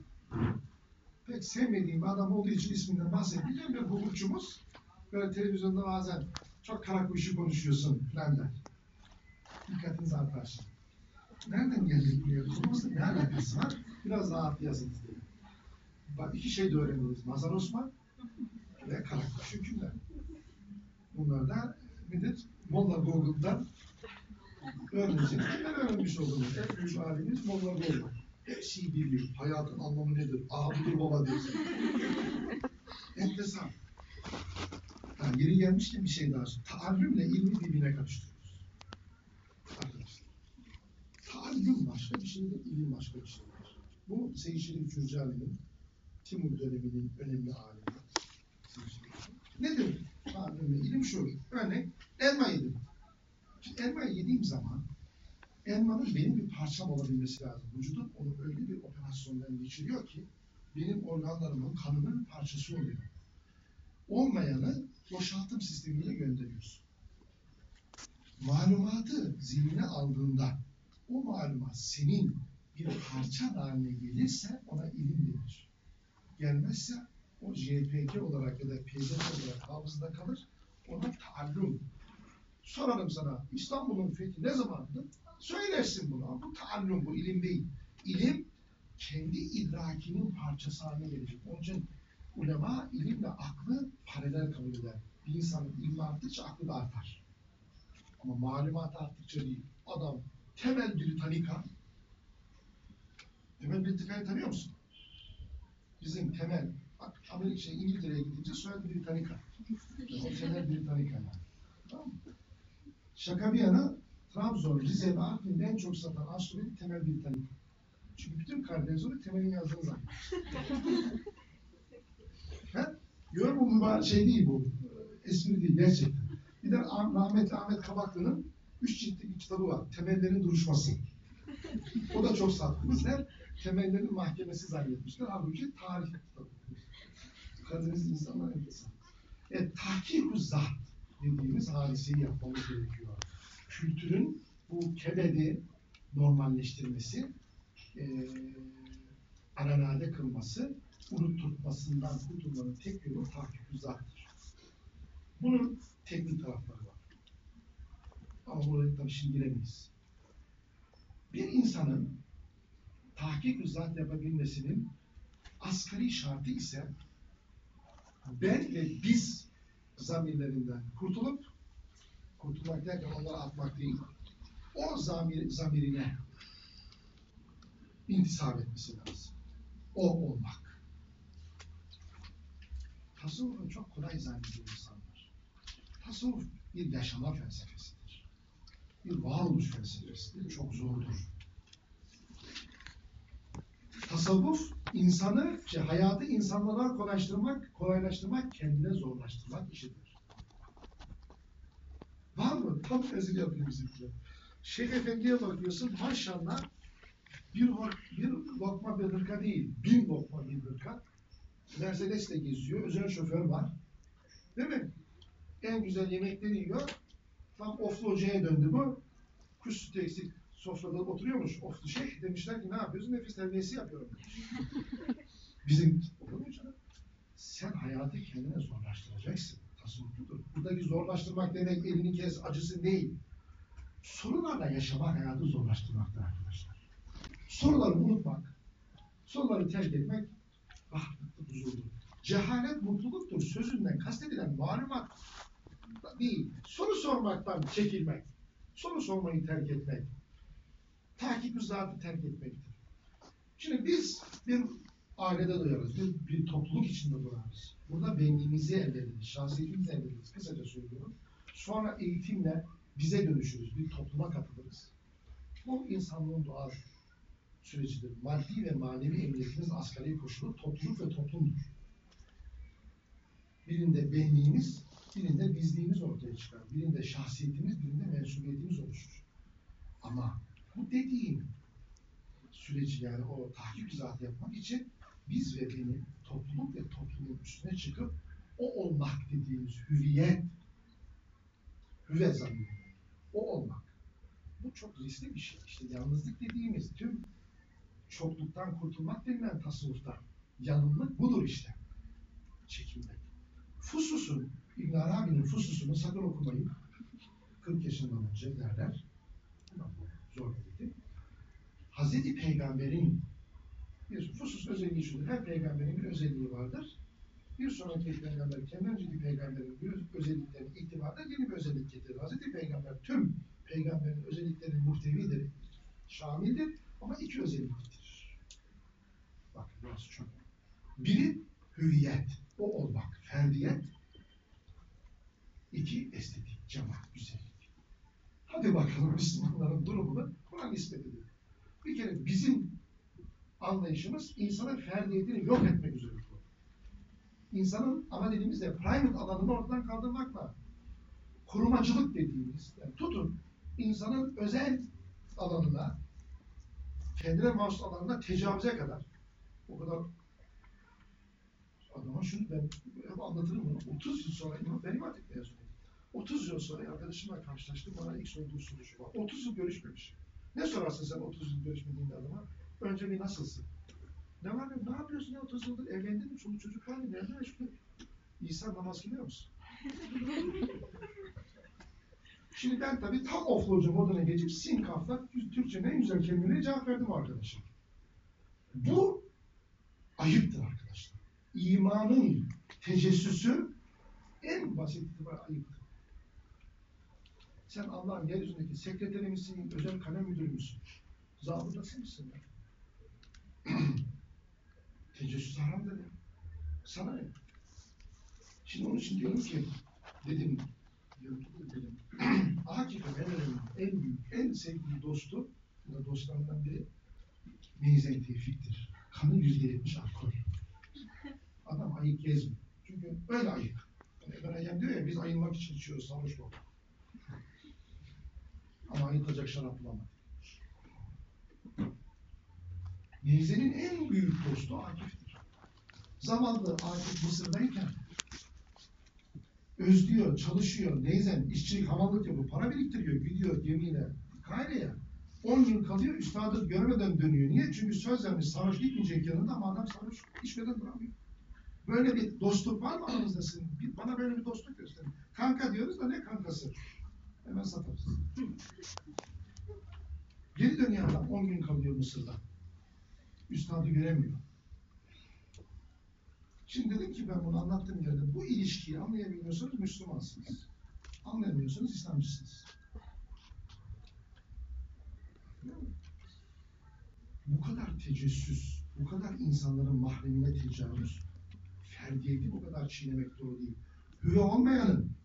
pek sevmediğim bir adam olduğu için isminden bahsetmeyeceğim bir hukukçumuz. Böyle televizyonda bazen çok karakuşu konuşuyorsun falan der. Dikkatiniz artar. Nereden geldik buraya? Konumuzla ne alakası var? Biraz rahatlayasınız diye. Bak iki şey de öğrendiniz. Mazhar Osman ve Karakuş hükümler. Bunlar da nedir? Molla Google'dan öğreneceğiz. Kimden öğrenmiş oldunuz? En büyük halimiz Molla Google. Her şeyi biliyor. Hayatın anlamı nedir? Aa budur baba diyorsun. Enteresan. Ha, yeri gelmişken bir şey daha. Taallümle ilmi birbirine karıştırıyoruz. Arkadaşlar. Taallüm başka bir şeydir, ilim başka bir şeydir. Bu Seyyid Şerif Cürcani'nin Timur döneminin önemli alimi. Nedir? Taallümle ilim şu. Örnek elma yedim. Şimdi elmayı yediğim zaman elmanın benim bir parçam olabilmesi lazım. Vücudum onu öyle bir operasyondan geçiriyor ki benim organlarımın, kanımın parçası oluyor. Olmayanı boşaltım sistemiyle gönderiyorsun. Malumatı zihnine aldığında o malumat senin bir parça haline gelirse ona ilim denir. Gelmezse o JPG olarak ya da PDF olarak hafızada kalır. Ona taallum. Sorarım sana İstanbul'un fethi ne zamandı? Söylersin bunu. Bu taallum, bu ilim değil. İlim kendi idrakinin parçası haline gelecek. Onun için ulema ilimle aklı paralel kabul eder. Bir insanın ilmi arttıkça aklı da artar. Ama malumat arttıkça değil. Adam temel Britannica temel Britannica'yı tanıyor musun? Bizim temel bak Amerika şey İngiltere'ye gidince soyadı Britannica. O temel Britannica yani. Tamam mı? Şaka bir yana Trabzon, Rize ve Artvin'de en çok satan ansiklopedi temel Britannica. Çünkü bütün Karadeniz'de temelin yazdığını zannediyor. Gör bu mübarek şey değil bu. Espri değil gerçekten. Bir de Ah- rahmetli Ahmet Kabaklı'nın üç ciltlik bir kitabı var. Temellerin duruşması. O da çok sattı bizler. Temellerin mahkemesi zannetmişler. Halbuki tarih kitabı. Karadeniz insanlar enteresan. Evet, tahkik zat dediğimiz hadiseyi yapmamız gerekiyor. Kültürün bu kebedi normalleştirmesi, eee aranade kılması, unutturmasından kurtulmanın tek yolu tahkik zattır. Bunun teknik tarafları var. Ama buraya tabii şimdi giremeyiz. Bir insanın tahkik zat yapabilmesinin asgari şartı ise ben ve biz zamirlerinden kurtulup kurtulmak derken onlara atmak değil o zamir, zamirine intisap etmesi lazım. O olmak. Tasavvufu çok kolay zannediyor insanlar. Tasavvuf bir yaşama felsefesidir. Bir varoluş felsefesidir. Çok zordur. Tasavvuf insanı, şey, hayatı insanlara kolaylaştırmak, kolaylaştırmak, kendine zorlaştırmak işidir. Var mı? Tam tersi yapıyor bizimkiler. Şeyh Efendi'ye bakıyorsun maşallah bir, bir lokma bir hırka değil, bin lokma bir hırka. Mercedes'le geziyor, özel şoför var. Değil mi? En güzel yemekleri yiyor. Tam oflu hocaya döndü bu. Kuş sütü eksik sofrada oturuyormuş oflu şey. Demişler ki ne yapıyorsun? Nefis terbiyesi yapıyorum. Bizim olur canım? Sen hayatı kendine zorlaştıracaksın. Tasavvufludur. Buradaki zorlaştırmak demek elini kes acısı değil. Sorularla yaşamak hayatı zorlaştırmaktır arkadaşlar. Soruları unutmak, soruları terk etmek rahatlıktır, huzurdur. Cehalet mutluluktur. Sözünden kastedilen malumat değil. Soru sormaktan çekilmek. Soru sormayı terk etmek. Takip zatı terk etmektir. Şimdi biz bir ailede duyarız, bir, bir topluluk içinde duyarız. Burada benliğimizi elde ederiz, şahsiyetimizi elde ederiz. Kısaca söylüyorum. Sonra eğitimle bize dönüşürüz, bir topluma katılırız. Bu insanlığın doğal sürecidir. Maddi ve manevi emniyetimiz asgari koşulu topluluk ve toplumdur. Birinde benliğimiz, birinde bizliğimiz ortaya çıkar. Birinde şahsiyetimiz, birinde mensubiyetimiz oluşur. Ama bu dediğim süreci yani o tahakkük zatı yapmak için biz ve beni topluluk ve toplumun üstüne çıkıp o olmak dediğimiz hüviyet, hüviyet zannediyorum. O olmak. Bu çok riskli bir şey. İşte yalnızlık dediğimiz tüm çokluktan kurtulmak denilen tasavvufta yalınlık budur işte. Çekinmek. Fusus'un, İbn Arabi'nin Fusus'unu sakın okumayın. 40 yaşından önce derler. Zor dedi. Hazreti Peygamber'in bir Fusus özelliği şudur. Her peygamberin bir özelliği vardır. Bir sonraki peygamber, kendi önceki peygamberin bir özelliklerine itibarla yeni bir özellik getirir. Hazreti Peygamber tüm peygamberin özelliklerinin muhtevidir, şamildir ama iki özellik getirir. Bak burası çok. Biri hüviyet, o olmak, ferdiyet. İki estetik, cemal, güzellik. Hadi bakalım Müslümanların durumunu buna nispet edelim. Bir kere bizim anlayışımız insanın ferdiyetini yok etmek üzere. İnsanın ama dediğimizde private alanını ortadan kaldırmakla korumacılık dediğimiz, yani tutun insanın özel alanına, kendine mahsus alanına tecavüze kadar o kadar adama şunu ben hep anlatırım bunu. 30 yıl sonra İmam artık mezunuyum. 30 yıl sonra arkadaşımla karşılaştım. Bana ilk sorduğu soru şu var. 30 yıl görüşmemiş. Ne sorarsın sen 30 yıl görüşmediğin adama? Önce bir nasılsın? Ne var ne, ne yapıyorsun ya 30 yıldır evlendin mi? Çoluk çocuk var mı? Nerede meşgul? İsa namaz kılıyor musun? Şimdi ben tabii tam offload'cu moduna geçip sinkafla Türkçenin en güzel kelimeleri cevap verdim arkadaşım. Bu ayıptır arkadaşlar. İmanın tecessüsü en basit itibar ayıptır. Sen Allah'ın yeryüzündeki sekreteri misin, özel kalem müdürü müsün? Zabıtası mısın? Tecessüs haramdır ya. Sana ne? Şimdi onun için diyorum ki, dedim, dedim, Akif'in en önemli, en büyük, en sevgili dostu, bu da dostlarından biri, Meyzen Tevfik'tir. Kanı yüzde yetmiş alkol. Adam ayık gezmiyor. Çünkü öyle ayık. Yani Eyyem diyor ya, biz ayılmak için içiyoruz, sarhoş olduk. Ama ayılacak şarap bulamadık. Neyze'nin en büyük dostu Akif'tir. Zavallı Akif Mısır'dayken özlüyor, çalışıyor. Neyzen işçilik, hamallık yapıyor, para biriktiriyor, gidiyor gemiyle Kahire'ye. 10 yıl kalıyor, üstadı görmeden dönüyor. Niye? Çünkü söz vermiş, sarhoş gitmeyecek yanında ama adam sarhoş içmeden duramıyor. Böyle bir dostluk var mı aranızda sizin? Bana böyle bir dostluk gösterin. Kanka diyoruz da ne kankası? Hemen satarız. Geri dönüyor adam, 10 gün kalıyor Mısır'da. Üstadı göremiyor. Şimdi dedim ki ben bunu anlattığım yerde bu ilişkiyi anlayabiliyorsanız Müslümansınız. Anlayamıyorsanız İslamcısınız. Bu kadar tecessüs, bu kadar insanların mahremine tecavüz, ferdiyeti bu kadar çiğnemek doğru değil. Hüve olmayanın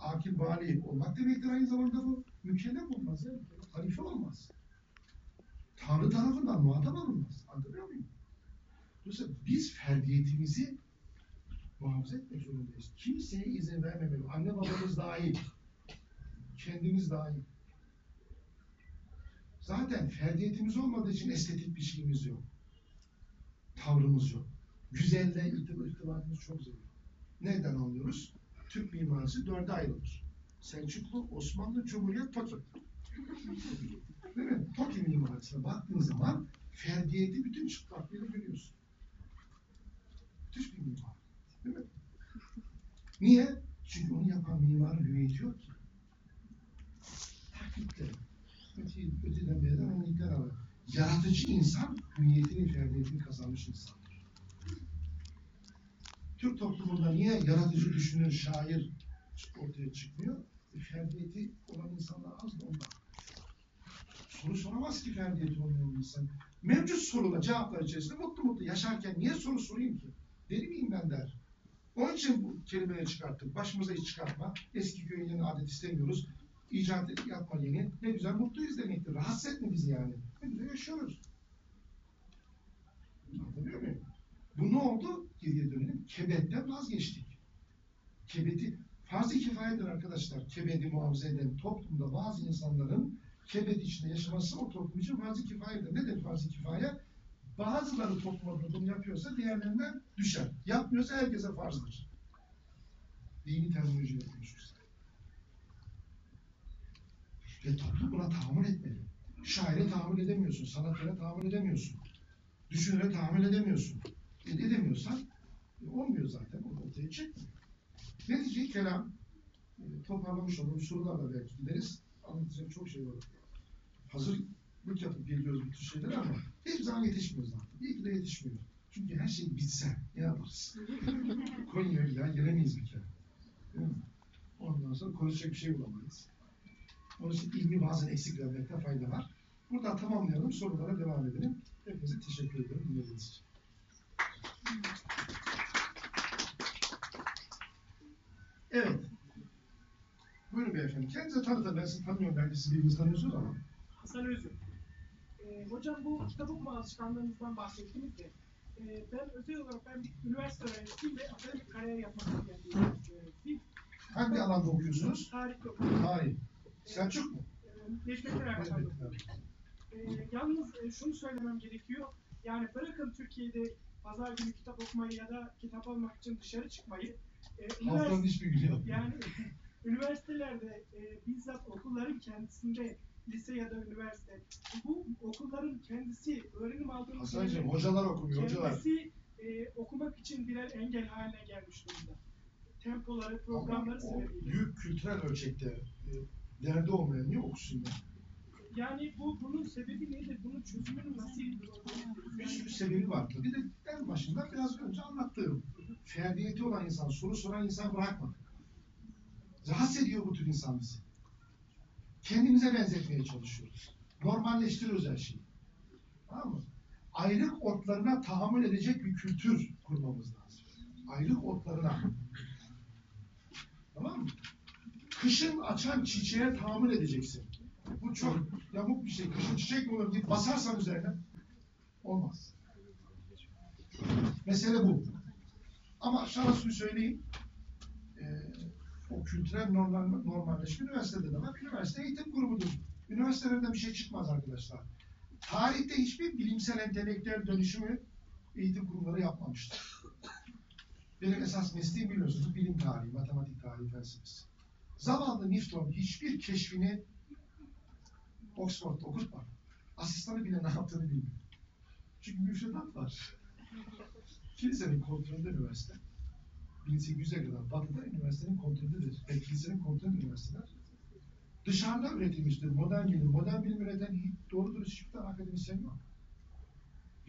akil bali olmak demektir aynı zamanda bu. Mükellef olmaz ya. Halife olmaz. Tanrı tarafından muhatap alınmaz. Anlatabiliyor muyum? Dolayısıyla biz ferdiyetimizi muhafaza etmek zorundayız. Kimseye izin vermemeli. Anne babamız dahil. Kendimiz dahil. Zaten ferdiyetimiz olmadığı için estetik bir şeyimiz yok. Tavrımız yok. Güzelle irtibat, irtibatımız çok zayıf. Nereden anlıyoruz? Türk mimarisi dörde ayrılır. Selçuklu, Osmanlı, Cumhuriyet, Toki. Değil mi? Toki mimarisine baktığın zaman ferdiyeti bütün çıplaklığıyla görüyorsun. Müthiş bir mimar. Değil mi? Niye? Çünkü onu yapan mimarın hüviyeti yok ki. Taklitle. Öte, öteden beriden örnekler alır. Yaratıcı insan hüviyetini, ferdiyetini kazanmış insandır. Türk toplumunda niye yaratıcı düşünür, şair ortaya çıkmıyor? E, ferdiyeti olan insanlar az da ondan. Soru soramaz ki ferdiyeti olmayan insan. Mevcut sorular, cevaplar içerisinde mutlu mutlu yaşarken niye soru sorayım ki? Deli miyim ben der. Onun için bu kelimeleri çıkarttık. Başımıza hiç çıkartma. Eski köyün yeni adet istemiyoruz. İcat yapma yeni. Ne güzel mutluyuz demektir. Rahatsız etme bizi yani. Ne güzel yaşıyoruz. Anlatabiliyor muyum? Bu ne oldu? Geriye dönelim. Kebetten vazgeçtik. Kebeti farz-ı kifayedir arkadaşlar. Kebedi muhafaza eden toplumda bazı insanların kebet içinde yaşaması o toplum için farz-ı kifayedir. Nedir farz-ı kifaye? Bazıları toplumda bunu yapıyorsa diğerlerinden düşer. Yapmıyorsa herkese farzdır. Dini terminolojiyle konuşuruz. Ve toplum buna tahammül etmeli. Şaire tahammül edemiyorsun, sanatçıya tahammül edemiyorsun. Düşünüre tahammül edemiyorsun. E, edemiyorsan e, olmuyor zaten, o ortaya çıkmıyor. Netice kelam e, toparlamış olduğum sorularla belki gideriz. Anlatacak çok şey var. Hazırlık yapıp geliyoruz bu tür şeylere ama hiçbir zaman yetişmiyor zaten. İyi ki de yetişmiyor. Çünkü her şey bitse ne yaparız? Konya'ya daha gelemeyiz bir kere. Değil mi? Ondan sonra konuşacak bir şey bulamayız. Onun için ilmi bazen eksik vermekte fayda var. Burada tamamlayalım, sorulara devam edelim. Hepinize teşekkür ederim dinlediğiniz için. Evet. Buyurun beyefendi. Kendinize tanıtın. Ben sizi tanımıyorum. Belki siz birbirinizi tanıyorsunuz ama. Hasan Özüm. Ee, hocam bu kitap okuma alışkanlığınızdan bahsettiniz de e, ben özel olarak ben üniversite öğrencisiyim ve akademik kariyer yapmak isteyen bir öğrencisiyim. Hangi alanda okuyorsunuz? Tarih okuyorum. Tarih. Selçuk mu? Ee, Necmettin Erbakan. Ee, yalnız e, şunu söylemem gerekiyor. Yani bırakın Türkiye'de pazar günü kitap okumayı ya da kitap almak için dışarı çıkmayı. E, Haftanın hiçbir günü yok. yani üniversitelerde e, bizzat okulların kendisinde lise ya da üniversite bu okulların kendisi öğrenim aldığımız Hasan'cığım hocalar okumuyor. Hocalar. kendisi e, okumak için birer engel haline gelmiş durumda. Tempoları, Ama programları o sebebiyle. büyük kültürel ölçekte e, derdi olmayan niye okusun ya? Yani bu bunun sebebi nedir? Bunun çözümünü nasıl Bir sürü sebebi var. Bir de en başında biraz önce anlattığım ferdiyeti olan insan, soru soran insan bırakmadık. Rahatsız ediyor bu tür insan bizi. Kendimize benzetmeye çalışıyoruz. Normalleştiriyoruz her şeyi. Tamam mı? Aylık otlarına tahammül edecek bir kültür kurmamız lazım. Aylık otlarına. Tamam mı? Kışın açan çiçeğe tahammül edeceksin. Bu çok yamuk bir şey. Kışın çiçek mi olur deyip basarsan üzerine olmaz. Mesele bu. Ama şana şunu söyleyeyim. Ee, o kültürel normal, normalleşme üniversitede de var. Üniversite eğitim grubudur. Üniversitelerden bir şey çıkmaz arkadaşlar. Tarihte hiçbir bilimsel entelektüel dönüşümü eğitim kurumları yapmamıştır. Benim esas mesleğim biliyorsunuz bilim tarihi, matematik tarihi, felsefesi. Zavallı Newton hiçbir keşfini Oxford'da okutmadı. Asistanı bile ne yaptığını bilmiyor. Çünkü müfredat var. Kilisenin kontrolünde üniversite. 1800'e kadar batıda üniversitenin kontrolündedir. Ve kilisenin kontrolünde üniversiteler. Dışarıda üretilmiştir. Modern bilim. Modern bilim üreten hiç doğru dürüst hiçbir tane akademisyen yok.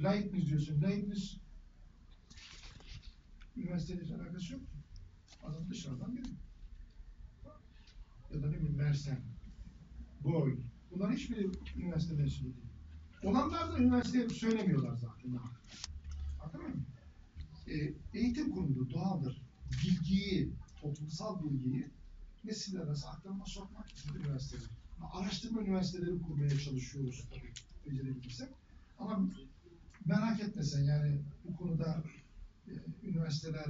Leibniz diyorsun. Leibniz üniversiteyle alakası yok. Adam dışarıdan biri. Ya da ne bileyim Mersenne, Boyle. Bunlar hiçbiri üniversite mensubu değil. Olanlar da üniversiteye söylemiyorlar zaten. Anladın mı? E, eğitim kurulu doğaldır. Bilgiyi, toplumsal bilgiyi nesiller arası aktarıma sokmak için üniversiteler. Araştırma üniversiteleri kurmaya çalışıyoruz tabii. Becerebilirsek. Ama merak etme sen yani bu konuda e, üniversiteler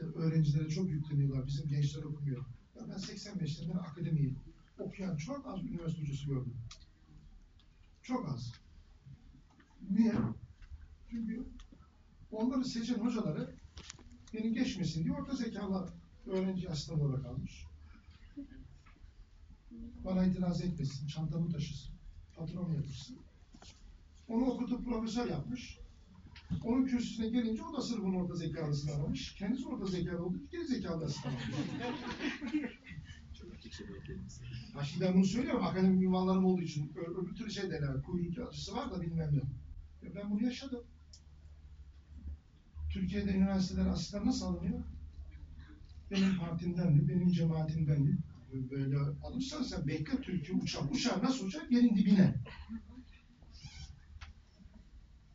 e, öğrencilere çok yükleniyorlar. Bizim gençler okumuyor. Ben 85'ten beri akademiyi okuyan çok az üniversite hocası gördüm. Çok az. Niye? Çünkü onları seçen hocaları benim geçmesin diye orta zekalı öğrenci asistan olarak almış. Bana itiraz etmesin, çantamı taşısın, patron yatırsın. Onu okutup profesör yapmış. Onun kürsüsüne gelince o da sırfın orta zekalısını aramış. Kendisi orta zekalı için geri zekalı da Ha şimdi ben bunu söylüyorum akademik ünvanlarım olduğu için. Ö- öbür türlü şey derler. Kuyruk acısı var da bilmem ne. Ya ben bunu yaşadım. Türkiye'de üniversiteler asistan nasıl alınıyor? Benim partimden de, benim cemaatimden de. Böyle alırsan sen bekle Türkiye uçar. Uçar nasıl uçar? Yerin dibine.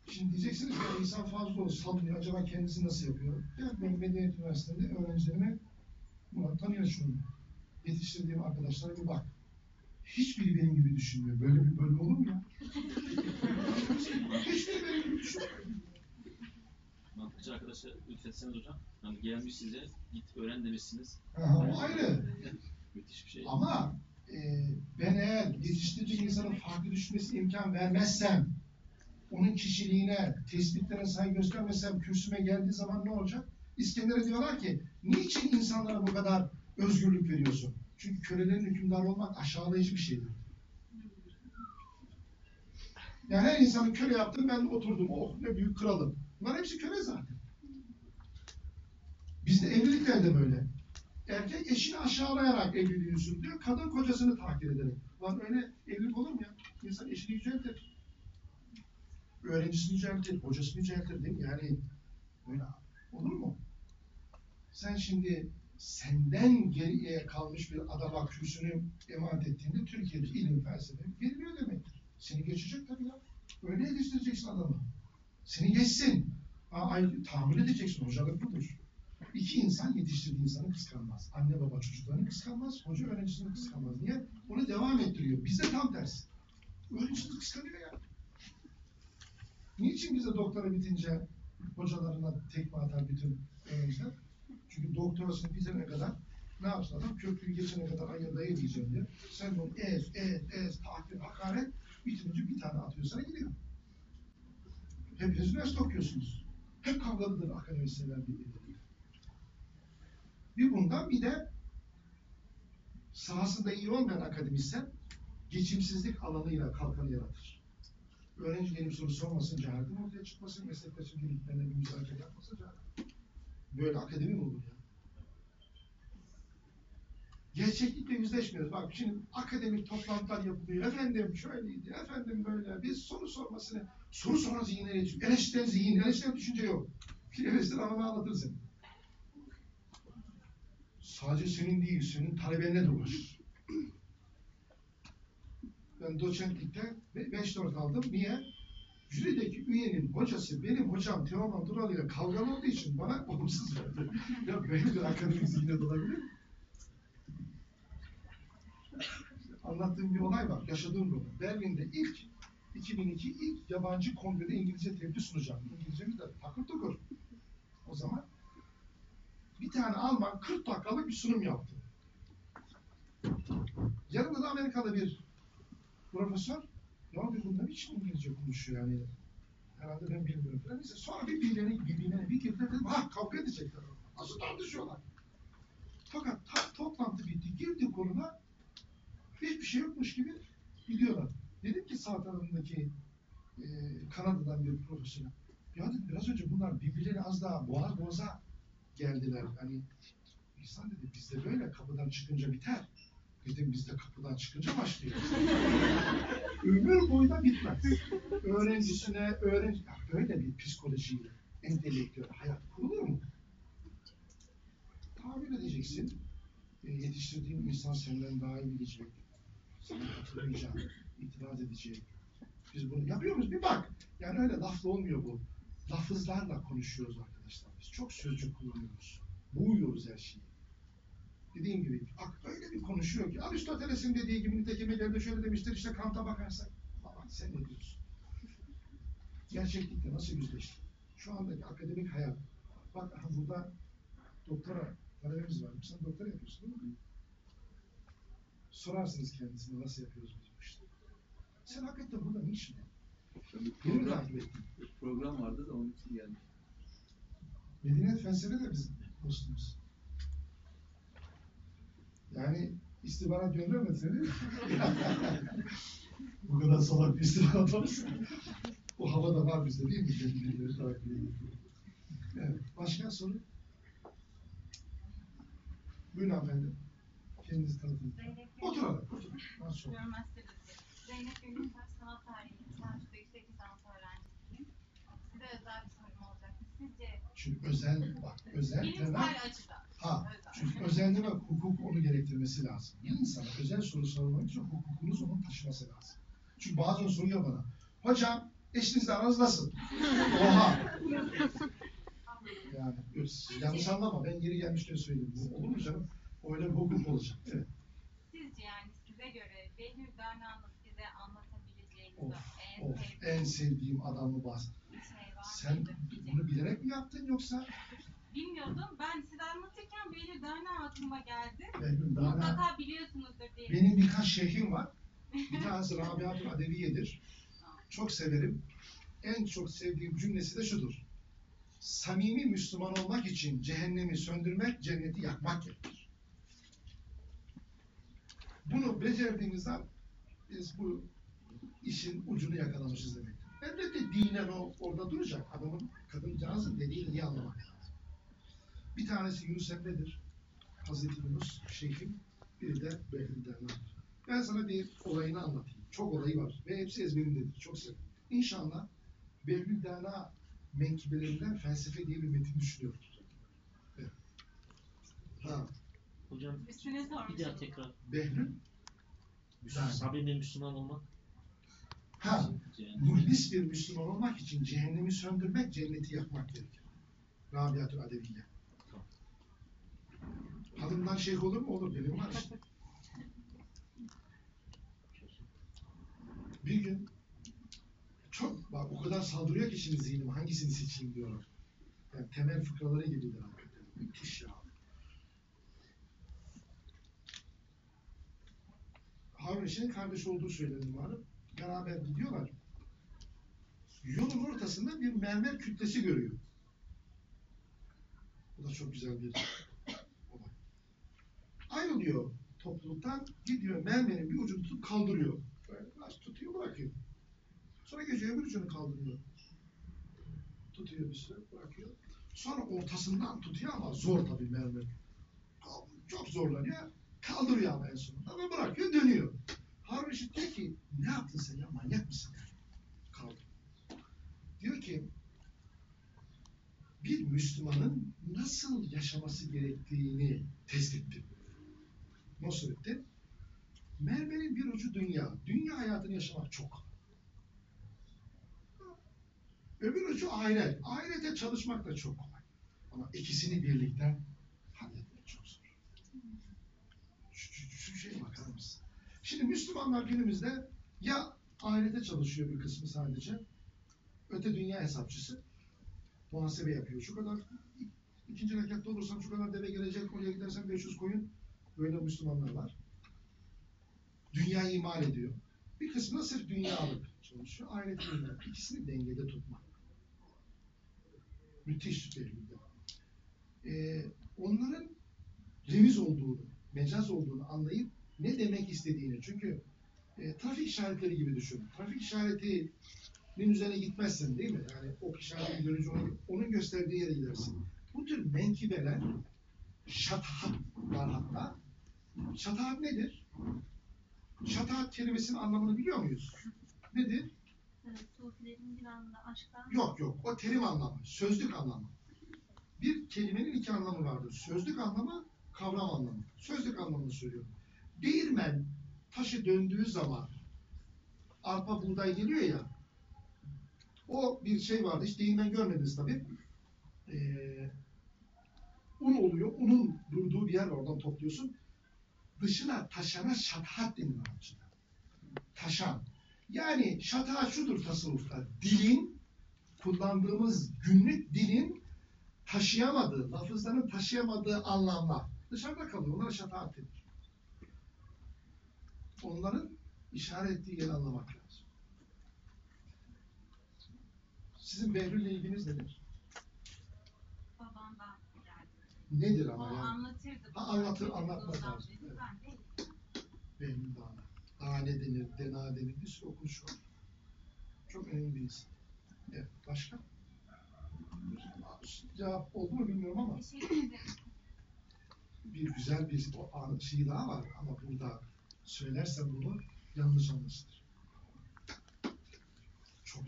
Şimdi diyeceksiniz ya insan fazla olur, sallıyor. Acaba kendisi nasıl yapıyor? Ya ben Medeniyet Üniversitesi'nde öğrencilerime Murat tanıyor şunu. Yetiştirdiğim arkadaşlara bir bak. Hiçbiri benim gibi düşünmüyor. Böyle bir bölüm olur mu ya? Hiçbiri benim gibi düşünmüyor. Mantıkçı arkadaşa lütfetseniz hocam. Hani gelmiş size git öğren demişsiniz. Aha, o ayrı. Müthiş bir şey. Ama e, ben eğer yetiştirdiğim insanın farklı düşünmesine imkan vermezsem, onun kişiliğine, tespitlerine saygı göstermezsem kürsüme geldiği zaman ne olacak? İskender'e diyorlar ki, niçin insanlara bu kadar özgürlük veriyorsun? Çünkü kölelerin hükümdarı olmak aşağılayıcı bir şeydir. Yani her insanı köle yaptım, ben oturdum, oh ne büyük kralım. Bunlar hepsi köle zaten. Bizde evlilikler de böyle. Erkek eşini aşağılayarak evliliğini sürdürüyor, kadın kocasını takdir ederek. Lan öyle evlilik olur mu ya? İnsan eşini yüceltir. Öğrencisini yüceltir, hocasını yüceltir değil mi? Yani böyle olur mu? Sen şimdi senden geriye kalmış bir adama kürsünü emanet ettiğinde Türkiye'de ilim felsefe veriliyor demektir. Seni geçecek tabii ya. Öyle yetiştireceksin adamı. Seni geçsin. Ay, tahammül edeceksin. Hocalık budur. İki insan yetiştirdiği insanı kıskanmaz. Anne baba çocuklarını kıskanmaz, hoca öğrencisini kıskanmaz. Niye? Onu devam ettiriyor. Bizde tam tersi. Öğrencisini kıskanıyor ya. Niçin bize doktora bitince hocalarına tekme atar bütün öğrenciler? Çünkü doktorasını bitirene kadar ne yapsın adam? Köprüyü geçene kadar ayırda diyeceğim diye. Sen bunu ez, ez, ez, takdir, hakaret bitirince bir tane atıyor sana gidiyor. Hepiniz üniversite okuyorsunuz. Hep kavgalıdır akademisyenler birbirleriyle. Bir bundan bir de sahasında iyi olmayan akademisyen geçimsizlik alanıyla kalkanı yaratır. Öğrenci gelip soru sormasın, cehaletin ortaya çıkmasın, meslektaşın birliklerine bir müzakere yapmasın, cehalet. Böyle akademi mi olur ya? Gerçeklikle yüzleşmiyoruz. Bak şimdi akademik toplantılar yapılıyor. Efendim şöyleydi, efendim böyle. Biz soru sormasını, soru soran zihinlere yetişiyor. Eleştiren zihin, eleştiren düşünce yok. Bir eleştiren ama anlatırsın. Sadece senin değil, senin talebenle de ulaşır. Ben doçentlikte 5-4 aldım. Niye? Jürideki üyenin hocası benim hocam Teoman Dural ile kavgalı olduğu için bana olumsuz verdi. ya böyle bir akademik zihniyet olabilir mi? Anlattığım bir olay var. Yaşadığım bir olay. Berlin'de ilk 2002 ilk yabancı kongrede İngilizce tebliğ sunacağım. İngilizcemiz de takır tukur. O zaman bir tane Alman 40 dakikalık bir sunum yaptı. Yanında da Amerikalı bir profesör ya bir bunlar hiç İngilizce konuşuyor yani. Herhalde ben bilmiyorum falan. Neyse sonra bir birbirine, birbirine bir girdiler dedim ha kavga edecekler. Nasıl tartışıyorlar. Fakat tam toplantı bitti. Girdi koluna hiçbir şey yokmuş gibi gidiyorlar. Dedim ki sağ tarafındaki e, Kanada'dan bir profesör. Ya dedim biraz önce bunlar birbirlerine az daha boğaz boğaza geldiler. Hani insan dedi bizde böyle kapıdan çıkınca biter. Dedim bizde kapıdan çıkınca başlıyor. Ömür boyu da bitmez. Öğrencisine öğrenci ya böyle bir psikolojiyle entelektüel hayat kurulur mu? Tahammül edeceksin. E, yetiştirdiğin insan senden daha iyi bilecek. Sana katılmayacak, itiraz edecek. Biz bunu yapıyor muyuz? Bir bak. Yani öyle lafla olmuyor bu. Lafızlarla konuşuyoruz arkadaşlar. Biz çok sözcük kullanıyoruz. Boğuyoruz her şeyi. Dediğim gibi ak öyle bir konuşuyor ki Aristoteles'in dediği gibi nitekim şöyle demiştir işte Kant'a bakarsak. Baba sen ne diyorsun? Gerçeklikle nasıl yüzleştin? Şu andaki akademik hayat. Bak aha burada doktora talebemiz var. Sen doktora yapıyorsun değil mi? Sorarsınız kendisine nasıl yapıyoruz biz bu işleri. Sen hakikaten burada ne işin var? Bir program, bir program vardı da onun için geldim. Medeniyet felsefe de bizim dostumuz. Yani istihbarat göndermedi seni. Bu kadar salak bir istihbarat varsa. O havada var bizde değil mi? Kendileri takip. Evet. Başka soru? Buyurun hanımefendi. Kendinizi tanıtın. Oturalım. Oturun. Nasıl olur? Zeynep Gönültaş Sanat Tarihi Selçuk'ta yüksek lisans öğrencisiyim. Size özel bir sorum olacaktı. Sizce Çünkü özel, bak özel bilimsel temel. açıdan Ha, çünkü özel demek hukuk onu gerektirmesi lazım. Bir insana özel soru sormak için hukukunuz onun taşıması lazım. Çünkü bazen soruyor bana. Hocam eşinizle aranız nasıl? Oha! Yani yanlış anlama. Ben geri gelmişken söyleyeyim. Bu Olur mu canım? Öyle bir hukuk olacak. Evet. Sizce yani size göre Behlül Darna'nın bize anlatabileceğiniz Of, en of. sevdiğiniz En sevdiğim adamı bas. şey Sen bunu bilerek mi yaptın yoksa? Bilmiyordum. Ben size anlatırken Behlül Darna aklıma geldi. Benim daha Mutlaka biliyorsunuzdur diye. Benim birkaç şeyhim var. Bir tanesi Rabiatül Adeviye'dir. Çok severim. En çok sevdiğim cümlesi de şudur. Samimi Müslüman olmak için cehennemi söndürmek, cenneti yakmak gerekir. Bunu becerdiğimizde biz bu işin ucunu yakalamışız demektir. Elbette dinen o orada duracak. Adamın, kadıncağızın dediğini iyi anlamak. Bir tanesi Yunus Emre'dir. Hazreti Yunus, şeyhim. Biri de Behlül Dernadır. Ben sana bir olayını anlatayım. Çok olayı var ve hepsi ezberimdedir. Çok severim. İnşallah Behlül Derna menkibelerinden felsefe diye bir metin düşünüyorum. Evet. Ha, Hocam Üstüne bir daha tekrar. Behlül Derna. Samimi Müslüman olmak. Ha, muhlis bir Müslüman olmak için cehennemi söndürmek, cenneti yakmak gerekir. Rabiatül Adeviye. Hanımdan şeyh olur mu? Olur. Benim var işte. Bir gün çok bak o kadar saldırıyor ki şimdi zihnim hangisini seçeyim diyorum. Yani temel fıkraları gibidir hakikaten. Müthiş ya. Harun Eşit'in kardeş olduğu söylenir malum. Beraber gidiyorlar. Yolun ortasında bir mermer kütlesi görüyor. Bu da çok güzel bir. Ayrılıyor topluluktan, gidiyor mermerin bir ucunu tutup kaldırıyor. Böyle biraz tutuyor bırakıyor. Sonra geçiyor öbür ucunu kaldırıyor. Tutuyor bir süre bırakıyor. Sonra ortasından tutuyor ama zor tabii mermer. Çok zorlanıyor. Kaldırıyor ama en sonunda ve bırakıyor dönüyor. Harun Reşit diyor ki ne yaptın sen ya manyak mısın? Kaldı. Diyor ki bir Müslümanın nasıl yaşaması gerektiğini test ettim. Nasıl ettim? Mermerin bir ucu dünya. Dünya hayatını yaşamak çok. Öbür ucu ahiret. Ahirete çalışmak da çok kolay. Ama ikisini birlikte halletmek çok zor. Şu, şu, şu şeye bakar mısın? Şimdi Müslümanlar günümüzde ya ahirete çalışıyor bir kısmı sadece, öte dünya hesapçısı, muhasebe yapıyor. Şu kadar ikinci rekatta olursam şu kadar deve gelecek, oraya gidersen 500 koyun. Böyle Müslümanlar var. Dünyayı imal ediyor. Bir kısmı sırf dünyalık çalışıyor. Ahireti bilmem. İkisini dengede tutmak. Müthiş bir bilgi. Ee, onların remiz olduğunu, mecaz olduğunu anlayıp ne demek istediğini. Çünkü e, trafik işaretleri gibi düşün. Trafik işaretinin üzerine gitmezsin değil mi? Yani o işareti görünce onun, onun gösterdiği yere gidersin. Bu tür menkibeler şatahat var hatta. Şatahat nedir? Şatahat kelimesinin anlamını biliyor muyuz? Nedir? Sufilerin bir anda aşktan Yok yok. O terim anlamı. Sözlük anlamı. Bir kelimenin iki anlamı vardır. Sözlük anlamı, kavram anlamı. Sözlük anlamını söylüyorum. Değirmen taşı döndüğü zaman arpa buğday geliyor ya o bir şey vardı. Hiç değirmen görmediniz tabii. Ee, un oluyor. Unun durduğu bir yer var. Oradan topluyorsun. Dışına taşana şatahat denir Arapçada. Taşan. Yani şatahat şudur tasavvufta. Dilin kullandığımız günlük dilin taşıyamadığı, lafızların taşıyamadığı anlamlar dışarıda kalıyor. Onlara şataat denir. Onların işaret ettiği yeri anlamak lazım. Sizin Behlül'le ilginiz nedir? Nedir O ama yani? anlatırdı. Ha, anlatır, anlatmaz lazım. Evet. Ben de Behlül Dağ'la. Dane denir, Dena denir, bir sürü okumuş var. Çok önemli bir insan. Evet, başka? Cevap oldu mu bilmiyorum ama bir güzel bir o şey daha var ama burada söylersem bunu yanlış anlaşılır. Çok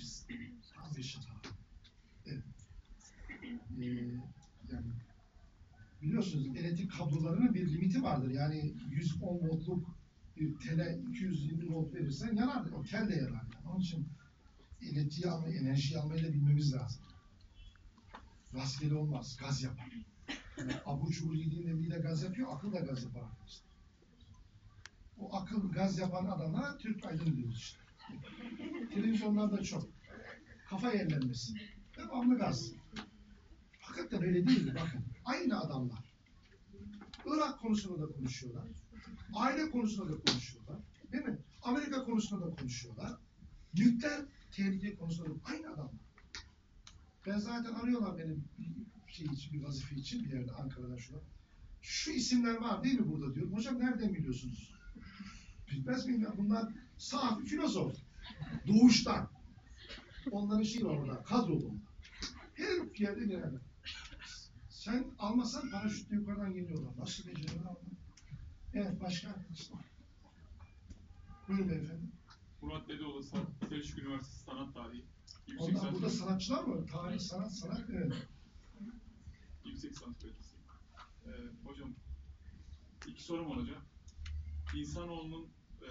tam bir şaka. Evet. Ee, yani biliyorsunuz elektrik kablolarının bir limiti vardır. Yani 110 voltluk bir tele 220 volt verirsen yanar. O tel de yanar. Yani. Onun için elektriği almayı, enerjiyi almayı da bilmemiz lazım. Rastgele olmaz. Gaz yapar. Yani abur cubur yediğinde mide gaz yapıyor, akıl da gaz yapar arkadaşlar. O akıl gaz yapan adamlara Türk aydın diyoruz işte. Televizyonlarda çok. Kafa yerlenmesi. Devamlı gaz. Hakikaten öyle değil? Bakın. Aynı adamlar. Irak konusunda da konuşuyorlar. Aile konusunda da konuşuyorlar. Değil mi? Amerika konusunda da konuşuyorlar. Nükleer tehlike konusunda da aynı adamlar. Ben zaten arıyorlar benim bir şey için, bir vazife için bir yerde Ankara'da şurada. Şu isimler var değil mi burada diyorum. Hocam nereden biliyorsunuz? Bilmez miyim ya? Bunlar safi filozof. Doğuştan. Onların şeyi var orada, kadrolu. Her yerde gelirler. Sen almasan paraşütle yukarıdan geliyorlar. Nasıl beceriyorlar onlar? Evet, başka arkadaşlar. Buyurun beyefendi. Murat Dedeoğlu, Selçuk Üniversitesi Sanat Tarihi. Yüksek Sanat burada sanatçılar mı? Tarih, sanat, sanat. Evet. Yüksek Sanat Kalitesi. Ee, hocam, iki sorum olacak. İnsanoğlunun e,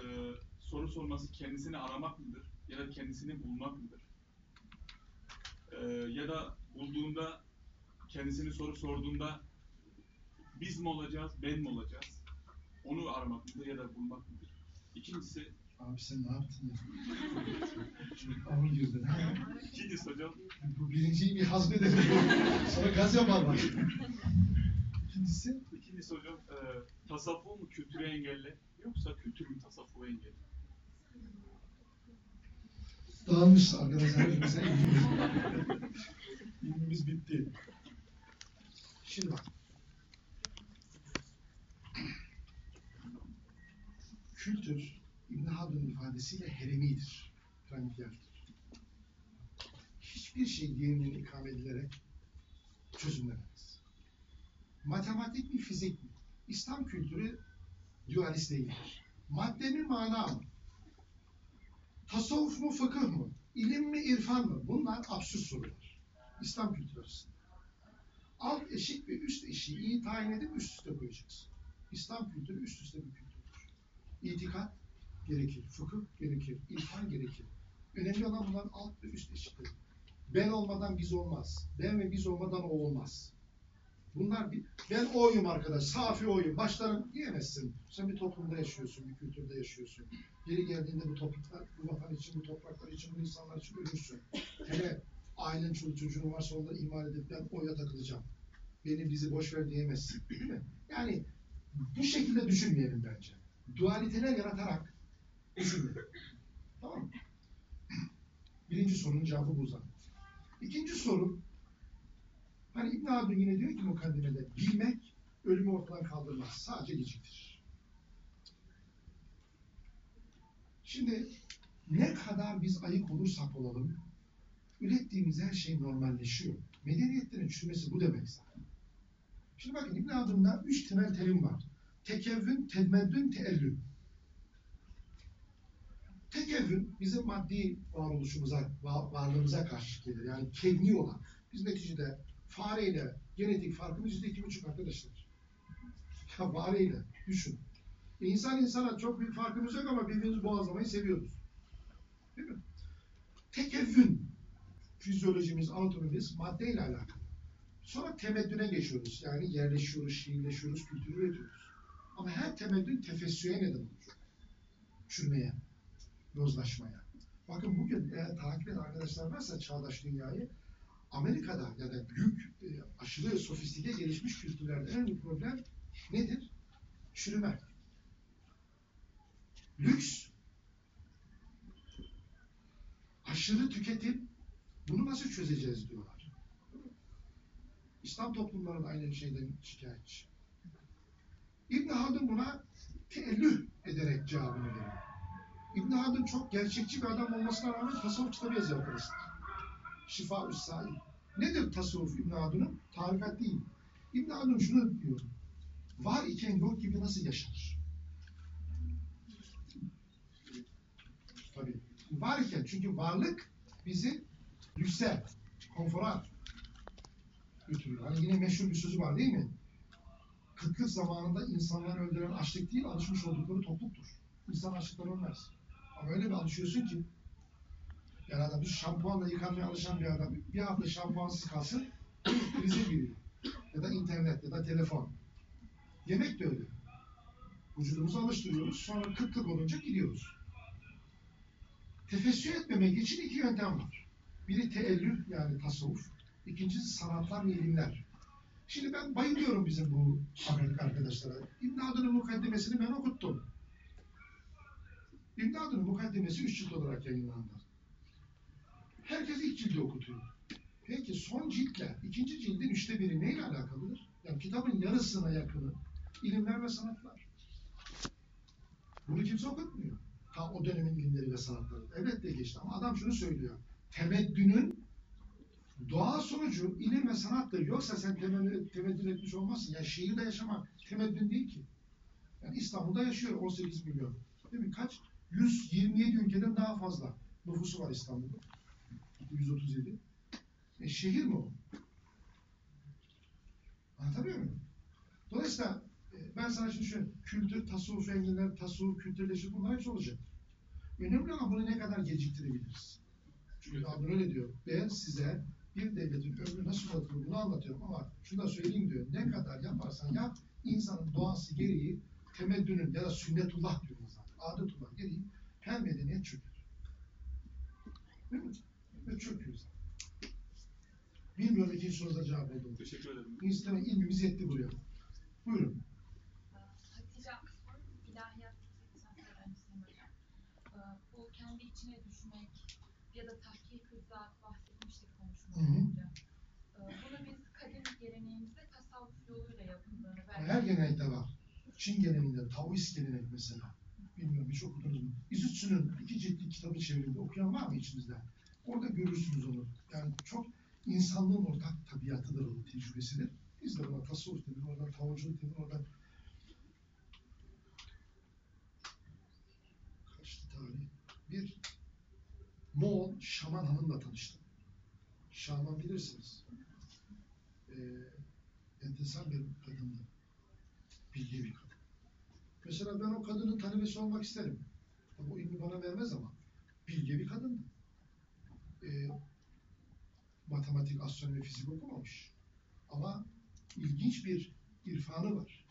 soru sorması kendisini aramak mıdır? Ya da kendisini bulmak mıdır? Ee, ya da bulduğunda, kendisini soru sorduğunda biz mi olacağız, ben mi olacağız? Onu aramak mıdır ya da bulmak mıdır? İkincisi, Abi sen ne yaptın ya? Ağır girdin. ikincisi hocam, Bu birinciyi bir hazmedelim. Sonra gaz yaparlar. İkincisi İkincisi hocam, e, tasavvuf mu kültürü engelli yoksa kültür mü tasavvufu engelli? dağılmış arkadaşlar. Bize ilgimiz, ilgimiz bitti. Şimdi bak. Kültür, İbn Haldun'un ifadesiyle heremidir. Piramidiyeldir. Hiçbir şey diğerinin ikame edilerek çözümlenemez. Matematik mi, fizik mi? İslam kültürü dualist değildir. Madde mi, mana mı? Tasavvuf mu, fıkıh mı? İlim mi, irfan mı? Bunlar absürt sorular. İslam kültürü açısından. Alt eşik ve üst eşiği iyi tayin edip üst üste koyacaksın. İslam kültürü üst üste bir kültürdür. İtikat gerekir, fıkıh gerekir, irfan gerekir. Önemli olan bunların alt ve üst eşikleri. Ben olmadan biz olmaz. Ben ve biz olmadan o olmaz. Bunlar bir, ben oyum arkadaş, safi oyum. Başlarım diyemezsin. Sen bir toplumda yaşıyorsun, bir kültürde yaşıyorsun. Geri geldiğinde bu topraklar, bu vatan için, bu topraklar için, bu insanlar için ölürsün. Hele ailen, çoluk çocuğun varsa onları ihmal edip ben oya takılacağım. Beni bizi boş ver diyemezsin. Değil mi? Yani bu şekilde düşünmeyelim bence. Dualiteler yaratarak düşünmeyelim. Tamam mı? Birinci sorunun cevabı bu zaten. İkinci soru, hani İbn Haldun yine diyor ki mukaddimede, bilmek ölümü ortadan kaldırmaz, sadece geciktirir. Şimdi ne kadar biz ayık olursak olalım, ürettiğimiz her şey normalleşiyor. Medeniyetlerin çürümesi bu demek zaten. Şimdi bakın İbn Haldun'da üç temel terim var. Tekevvün, tedmeddün, teellüm. Tekevvün bizim maddi varoluşumuza, va- varlığımıza karşı gelir. Yani kevni olan. Biz neticede fareyle genetik farkımız yüzde iki buçuk arkadaşlar. Ya fareyle düşün. E insan insana çok büyük farkımız yok ama birbirimizi boğazlamayı seviyoruz. Değil mi? Tekevvün fizyolojimiz, anatomimiz maddeyle alakalı. Sonra temeddüne geçiyoruz. Yani yerleşiyoruz, şiirleşiyoruz, kültür üretiyoruz. Ama her temeddün tefessüye neden olur. Çürümeye, yozlaşmaya. Bakın bugün eğer takip eden arkadaşlar varsa çağdaş dünyayı Amerika'da ya da büyük e, aşırı sofistike gelişmiş kültürlerde en büyük problem nedir? Çürüme. Lüks. Aşırı tüketim. Bunu nasıl çözeceğiz diyorlar. İslam toplumları da aynı şeyden şikayetçi. İbn Haldun buna teellüh ederek cevabını veriyor. İbn Haldun çok gerçekçi bir adam olmasına rağmen tasavvuf kitabı yazıyor arkadaşlar. Şifa Üssai. Nedir tasavvuf İbn Haldun'un? Tarikat değil. İbn Haldun şunu diyor. Var iken yok gibi nasıl yaşanır? Tabii. Var iken çünkü varlık bizi lükse, konfora götürüyor. Hani yine meşhur bir sözü var değil mi? Kıtlık zamanında insanları öldüren açlık değil, alışmış oldukları topluktur. İnsan açlıktan ölmez. Ama öyle bir alışıyorsun ki yani adam şampuanla yıkanmaya alışan bir adam bir hafta şampuansız kalsın krize giriyor. Ya da internet ya da telefon. Yemek de öyle. Vücudumuzu alıştırıyoruz. Sonra kıtlık olunca gidiyoruz. Tefessü etmemek için iki yöntem var. Biri teellül yani tasavvuf. İkincisi sanatlar ve ilimler. Şimdi ben bayılıyorum bizim bu arkadaşlara. İbn Haldun'un mukaddimesini ben okuttum. İbn Haldun'un mukaddimesi üç cilt olarak yayınlandı. Herkes ilk cildi okutuyor. Peki son ciltle ikinci cildin üçte biri neyle alakalıdır? Yani kitabın yarısına yakını ilimler ve sanatlar. Bunu kimse okutmuyor. Ta o dönemin ilimleri ve sanatları. Evet de geçti ama adam şunu söylüyor. Temeddünün doğa sonucu ilim ve sanattır. Yoksa sen temeddün, etmiş olmazsın. Yani şehirde yaşamak temeddün değil ki. Yani İstanbul'da yaşıyor 18 milyon. Değil mi? Kaç? 127 ülkeden daha fazla nüfusu var İstanbul'da. 137. E şehir mi o? Anlatabiliyor muyum? Dolayısıyla e, ben sana şimdi şöyle kültür, tasavvuf enginler, tasavvuf, kültürleşir bunlar hepsi olacak. Önemli olan bunu ne kadar geciktirebiliriz. Çünkü Abdül öyle diyor. Ben size bir devletin ömrü nasıl uzatılır bunu anlatıyorum ama şunu da söyleyeyim diyor. Ne kadar yaparsan yap insanın doğası gereği temeddünün ya da sünnetullah diyoruz zaten. Adetullah gereği her medeniyet. Değil mi? Ve çöküyor zaten. Bilmiyorum ikinci soruda cevap oldu. Teşekkür ederim. İnsana ilmimiz yetti buraya. Buyurun. Hatice Aksoy, İlahiyat Yüksek Lisans öğrencisiyim hocam. Ee, Bu kendi içine düşmek ya da tahkik zat bahsetmiştik önce. Ee, Bunu biz kadim geleneğimizde tasavvuf yoluyla yapıldığını belki Her gelenekte var. Çin geleneğinde, Taoist gelenek mesela. Bilmiyorum hiç okudunuz mu? İzutsu'nun iki ciltli kitabı çevrildi. Okuyan var mı içinizde? Orada görürsünüz onu. Yani çok insanlığın ortak tabiatıdır o tecrübesidir. Biz de buna tasavvuf dedik, oradan tavuculuk dedik, oradan kaçtı tarih? Bir Moğol Şaman Hanım'la tanıştım. Şaman bilirsiniz. Ee, enteresan bir kadındı. Bilgi bir kadın. Mesela ben o kadının talebesi olmak isterim. Tabi o ilmi bana vermez ama bilge bir kadındı. Ee, matematik, astronomi, fizik okumamış. Ama ilginç bir irfanı var.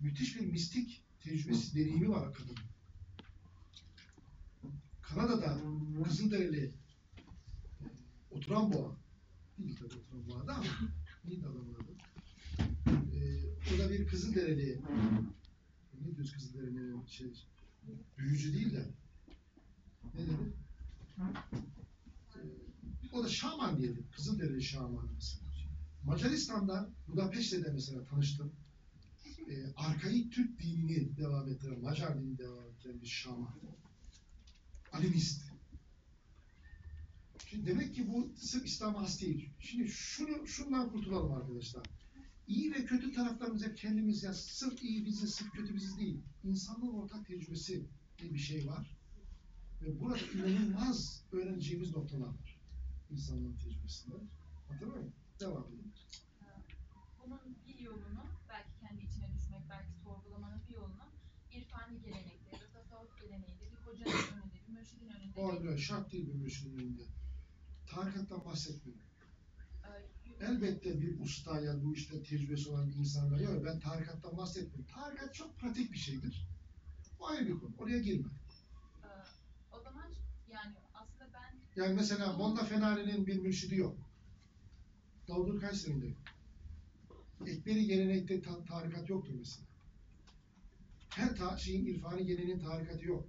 Müthiş bir mistik tecrübesi, deneyimi var kadının. Kanada'da Kızılderili e, oturan boğa, değil tabii oturan boğa da ama neydi adamın adı? Ee, o da bir Kızılderili ne diyoruz Kızılderili şey, büyücü değil de ne dedi? Ee, o da şaman diyelim. Kızılderili şaman mesela. Macaristan'da Budapeşte'de mesela tanıştım. Ee, arkaik Türk dinini devam ettiren, Macar dinini devam ettiren bir şaman. Alimist. Şimdi demek ki bu sırf İslam'a has değil. Şimdi şunu, şundan kurtulalım arkadaşlar. İyi ve kötü taraflarımız hep kendimiz ya sırf iyi biziz, sırf kötü biziz değil. İnsanlığın ortak tecrübesi diye bir şey var. Ve burada inanılmaz öğreneceğimiz noktalar var. İnsanlığın tecrübesinde. Hatırlıyor musun? Devam edelim. bunun bir yolunu belki kendi içine düşmek, belki sorgulamanın bir yolunu irfani gelenekte ya da tasavvuf geleneğinde bir hocanın O öyle şart değil bir önünde. Tarikattan bahsetmiyorum. Elbette bir ustaya, bu işte tecrübesi olan bir insana yok. Ben tarikattan bahsetmiyorum. Tarikat çok pratik bir şeydir. O ayrı bir konu. Oraya girme. e, o zaman yani aslında ben Yani mesela Molla Fenari'nin bir mürşidi yok. Davud'un Kayseri'nde yok. Ekberi gelenekte ta- tarikat yoktur mesela. Her ta şeyin irfani geleneğin tarikatı yok.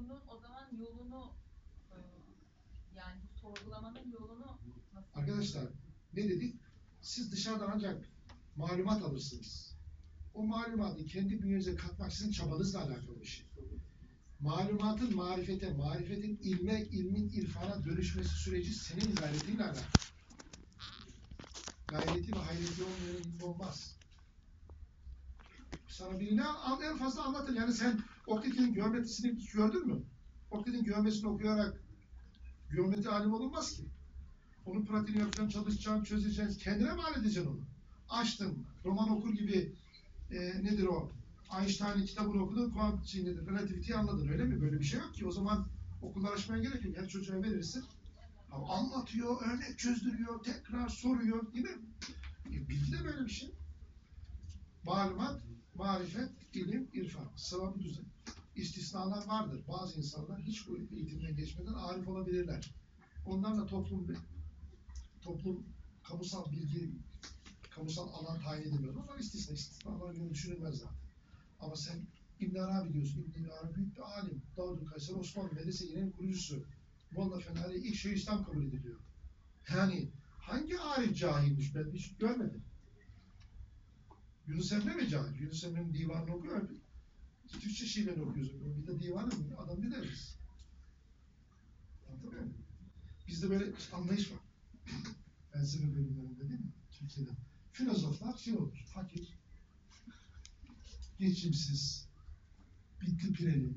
Bunun o zaman yolunu e, yani bu sorgulamanın yolunu nasıl Arkadaşlar ne dedik? Siz dışarıdan ancak malumat alırsınız. O malumatı kendi bünyenize katmak sizin çabanızla alakalı bir şey. Malumatın marifete, marifetin ilme, ilmin irfana dönüşmesi süreci senin gayretinle alakalı. Gayreti ve hayreti olmayan ilmi olmaz. Sana birine al, en fazla anlatır. Yani sen Oktit'in geometrisini gördün mü? Oktit'in geometrisini okuyarak geometri alim olunmaz ki. Onun pratiğini yapacaksın, çalışacaksın, çözeceksin. Kendine mal edeceksin onu. Açtın, roman okur gibi e, nedir o? Einstein'ın kitabını okudun, kuant nedir, relativiteyi anladın öyle mi? Böyle bir şey yok ki. O zaman okullar açmaya gerek yok. Her çocuğa verirsin. Ama anlatıyor, örnek çözdürüyor, tekrar soruyor değil mi? E, bilgi de böyle bir şey. Malumat, marifet, ilim, irfan. Sıra bu düzen. İstisnalar vardır. Bazı insanlar hiç bu eğitimden geçmeden arif olabilirler. Onlarla toplum toplum kamusal bilgi, kamusal alan tayin edilmez. Onlar istisna. İstisnalar gibi düşünülmez zaten. Ama sen İbn Arabi diyorsun. İbn Arabi büyük bir alim. Davud Kayseri Osmanlı Medrese İlin kurucusu. Molla Fenari ilk şey İslam kabul ediliyor. Yani hangi arif cahilmiş ben hiç görmedim. Yunus Emre mi cahil? Yunus Emre'nin divanını okuyor. Türkçe şiirlerini okuyoruz. Bir de divanı mı? Adam ne deriz? Anlatabiliyor muyum? Bizde böyle anlayış var. Felsefe bölümlerinde değil mi? Türkiye'de. Filozoflar şey olur. Fakir, geçimsiz, bitli pireli,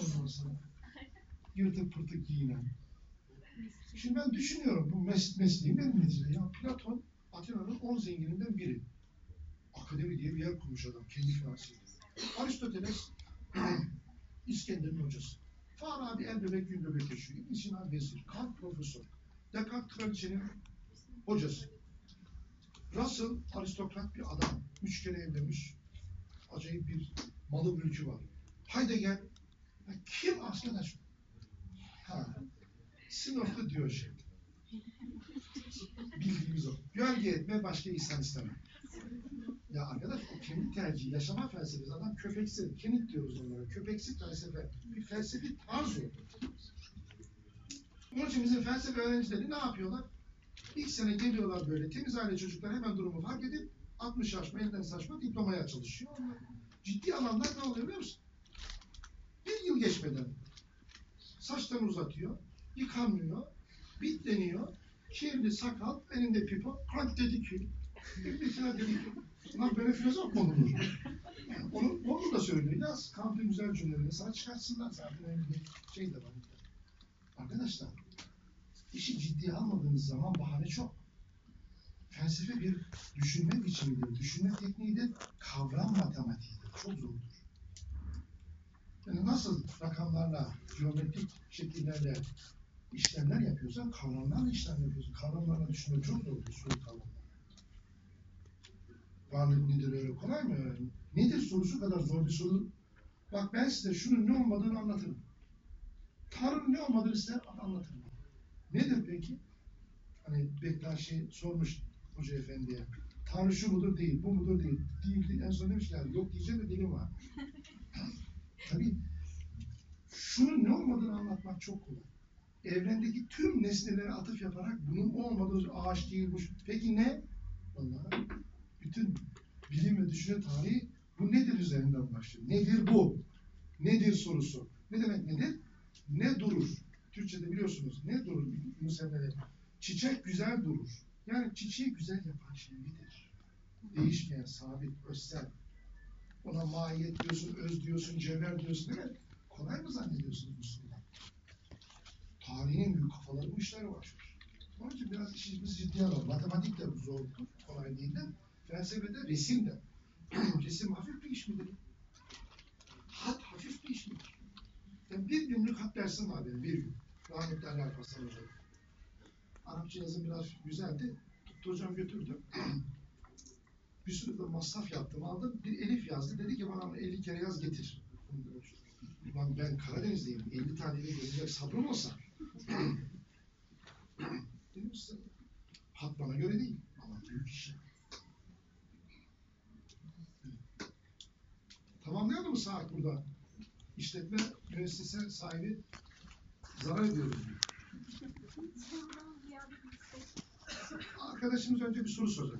ondan sonra yırtık pırtık giyinen. Şimdi ben düşünüyorum bu mes mesleğim benim neticede. Ya Platon Atina'nın on zengininden biri. Akademi diye bir yer kurmuş adam kendi finansıyla. Aristoteles İskender'in hocası. Farabi el bebek gün bebek yaşıyor. İbn Sina vezir. Kant profesör. Descartes kraliçenin hocası. Russell aristokrat bir adam. Üç kere evlenmiş. Acayip bir malı mülkü var. Heidegger ya kim arkadaş? Ha. Sınıflı diyor şey. Bildiğimiz o. Gölge etme başka insan istemem. Ya arkadaş o kendi tercihi, yaşama felsefesi. Adam köpeksi, kemik diyoruz onlara. Köpeksi felsefe. Bir felsefi tarz o. Onun için bizim felsefe öğrencileri ne yapıyorlar? İlk sene geliyorlar böyle temiz aile çocuklar hemen durumu fark edip 60 yaş mı elden saçma diplomaya çalışıyor. Ciddi alanlar ne oluyor biliyor musun? Bir yıl geçmeden saçlarını uzatıyor, yıkanmıyor, bitleniyor, kirli sakal, elinde pipo, krank dedi ki, bir dedi ki, Lan böyle filozof mu olur? Onu, onu da söylüyor. Yaz kampın güzel cümlelerini sana çıkartsınlar zaten öyle bir şey de var. Arkadaşlar işi ciddiye almadığınız zaman bahane çok. Felsefe bir düşünme biçimidir, düşünme tekniğidir, kavram matematiğidir. Çok zordur. Yani nasıl rakamlarla, geometrik şekillerle işlemler yapıyorsan kavramlarla işlem yapıyorsun. Kavramlarla düşünmek çok zordur, soyut kavramlar. Varlık nedir öyle kolay mı? Nedir sorusu kadar zor bir soru. Bak ben size şunun ne olmadığını anlatırım. Tanrı'nın ne olmadığını size anlatırım. Nedir peki? Hani Bektaşi sormuş Hoca Efendi'ye. Tanrı şu mudur değil, bu mudur değil. Değil, değil. En son demiş ki yani, yok diyeceğim de dilim var. Tabii şunun ne olmadığını anlatmak çok kolay. Evrendeki tüm nesnelere atıf yaparak bunun olmadığı ağaç değilmiş. Peki ne? Vallahi bütün bilim ve düşünce tarihi bu nedir üzerinden başlıyor. Nedir bu? Nedir sorusu. Ne demek nedir? Ne durur? Türkçe'de biliyorsunuz ne durur Emre'de? Çiçek güzel durur. Yani çiçeği güzel yapan şey nedir? Değişmeyen, sabit, özsel. Ona mahiyet diyorsun, öz diyorsun, cevher diyorsun değil mi? Kolay mı zannediyorsunuz Müslüman? Tarihin büyük kafaları bu işlere başlıyor. Onun için biraz işimizi ciddiye alalım. Matematik de zordur, kolay değil de. Felsefede resim de. resim hafif bir iş midir? Hat hafif bir iş midir? Yani bir günlük hat dersim var benim, bir gün. Rahmetli Alparslan Hoca. Arapça yazım biraz güzeldi. Tuttu hocam götürdü. bir sürü de masraf yaptım, aldım. Bir elif yazdı. Dedi ki bana 50 kere yaz getir. Ulan ben Karadenizliyim. 50 tane elif yazacak sabrım olsa. Dedim size. Hat bana göre değil. Ama büyük iş. Tamamlayalım mı saat burada? İşletme müessese sahibi zarar ediyoruz diyor. Arkadaşımız önce bir soru soracak.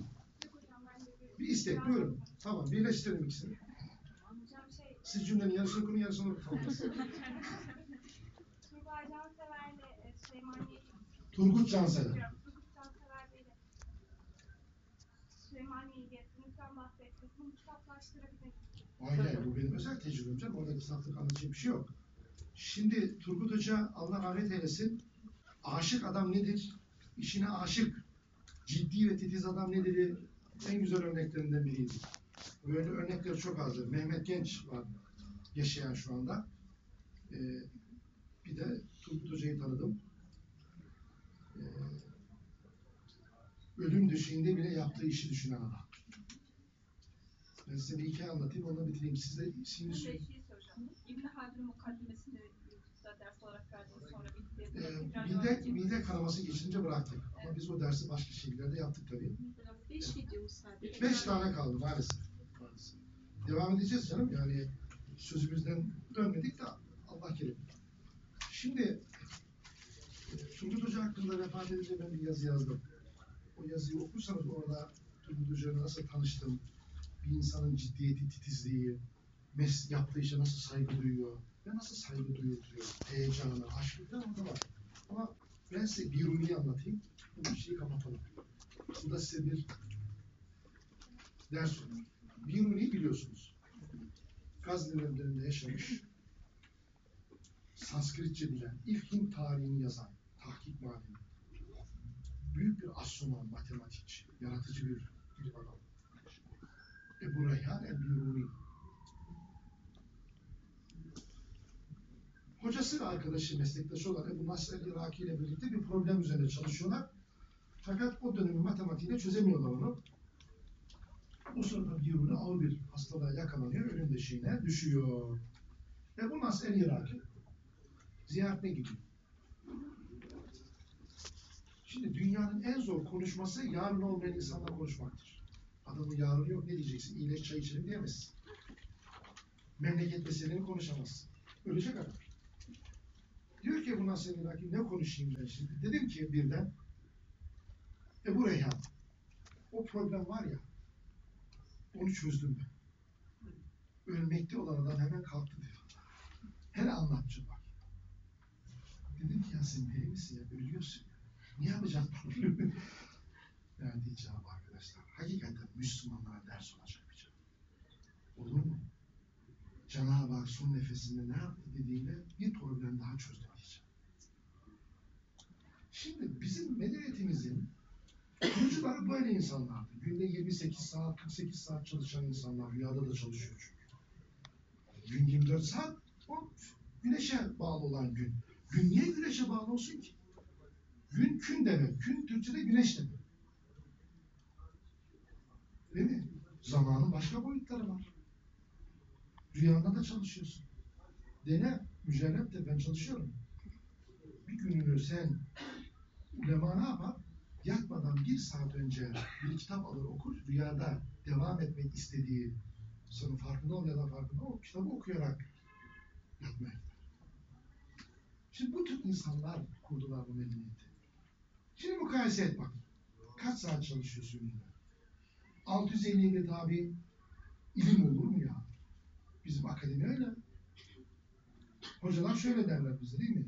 Bir istek. Buyurun. Tamam birleştirelim ikisini. Siz cümlenin yarısını okuyun yarısını Cansever'le e. Turgut Cansever Bey'le Süleymaniye'yi gezdiğinizden bahsettiniz. Bunu kitaplaştırabilir misiniz? Hayır hayır bu benim özel tecrübem canım. Orada kısaklık anlatacak bir şey yok. Şimdi Turgut Hoca Allah rahmet eylesin. Aşık adam nedir? İşine aşık. Ciddi ve titiz adam nedir? En güzel örneklerinden biriydi. Böyle örnekleri çok azdır. Mehmet Genç var yaşayan şu anda. Ee, bir de Turgut Hoca'yı tanıdım. Ee, ölüm döşeğinde bile yaptığı işi düşünen adam. Ben size bir hikaye anlatayım, onunla bitireyim. Siz de şimdi şey soracağım. İbn Haldun'un mukaddimesini YouTube'da ders olarak verdiniz sonra bitti. Ee, mide, mide kanaması geçince bıraktık. Ama biz o dersi başka şekillerde yaptık tabii. Beş videomuz sadece. Beş tane kaldı maalesef. maalesef. Devam edeceğiz canım. Yani sözümüzden dönmedik de Allah kerim. Şimdi e, Turgut Hoca hakkında vefat edince ben bir yazı yazdım. O yazıyı okursanız orada Turgut Hoca'yla nasıl tanıştım, bir insanın ciddiyeti, titizliği, mes yaptığı işe nasıl saygı duyuyor ve nasıl saygı duyuyor, heyecanı, aşkı da orada var. Ama ben size bir rumiyi anlatayım, bu şeyi kapatalım. Bu da size bir ders olur. Biruni'yi biliyorsunuz. Gazze'nin önünde yaşamış, Sanskritçe bilen, ilk Hint tarihini yazan, tahkik malini, büyük bir astronom, matematikçi, yaratıcı bir bilim adamı. Ebu Reyhan el-Biruni. Hocası ve arkadaşı, meslektaşı olan Ebu Nasr el-Iraki ile birlikte bir problem üzerinde çalışıyorlar. Fakat o dönemin matematiğiyle çözemiyorlar onu. O sırada Biruni ağır bir hastalığa yakalanıyor, ölüm döşeğine düşüyor. Ebu Nasr el-Iraki ziyaretine gidiyor. Şimdi dünyanın en zor konuşması yarın olmayan insanla konuşmaktır. Adamın yarını yok ne diyeceksin? İyileş çay içelim diyemezsin. Memleket meseleni konuşamazsın. Ölecek adam. Diyor ki buna senin hakim ne konuşayım ben şimdi? Dedim ki birden Ebu Reyhan o problem var ya onu çözdüm ben. Ölmekte olan adam hemen kalktı diyor. Her anlatçı var. Dedim ki ya sen deli misin ya ölüyorsun ya. Ne problemi? Verdiği cevap arkadaşlar. Hakikaten Müslümanlara ders olacak bir cevap. Olur mu? Cenab-ı Hak son nefesinde ne yaptı dediğinde bir problem daha çözdü diyeceğim. Şimdi bizim medeniyetimizin kurucuları böyle insanlardı. Günde 28 saat, 48 saat çalışan insanlar. Rüyada da çalışıyor çünkü. Gün 24 saat o güneşe bağlı olan gün. Gün niye güneşe bağlı olsun ki? Gün kün demek. Kün Türkçe'de güneş demek. Değil mi? Zamanın başka boyutları var. Rüyanda da çalışıyorsun. Dene, mücerrep de ben çalışıyorum. Bir gününü sen ulema ne yapar? Yatmadan bir saat önce bir kitap alır okur, rüyada devam etmek istediği sonra farkında ol ya da farkında ol, kitabı okuyarak yatmaya. Şimdi bu tür insanlar kurdular bu medeniyeti. Şimdi mukayese et bak. Kaç saat çalışıyorsun günde? 650 tabi ilim olur mu ya? Bizim akademi öyle. Hocalar şöyle derler bize değil mi?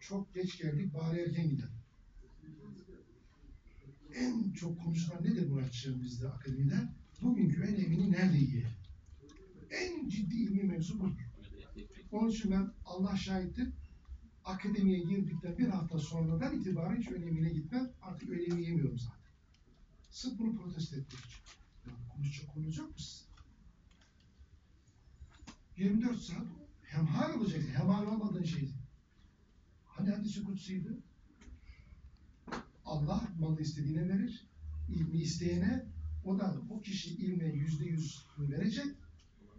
Çok geç geldik bari erken gidelim. En çok konuşulan nedir Muratçığım bizde akademide? Bugünkü en emini nerede yiyelim? En ciddi ilmi mevzu budur. Onun için ben Allah şahittir akademiye girdikten bir hafta sonradan itibaren hiç önemine gitmem. Artık önemli yemiyorum zaten. Sırf bunu protesto etmek için. Konuşacak mu sizin? 24 saat hemhal olacaksın. Hemhal olmadığın şeydi. Hani hadisi kutsiydi? Allah malı istediğine verir. ilmi isteyene o da o kişi ilme yüzde yüz verecek.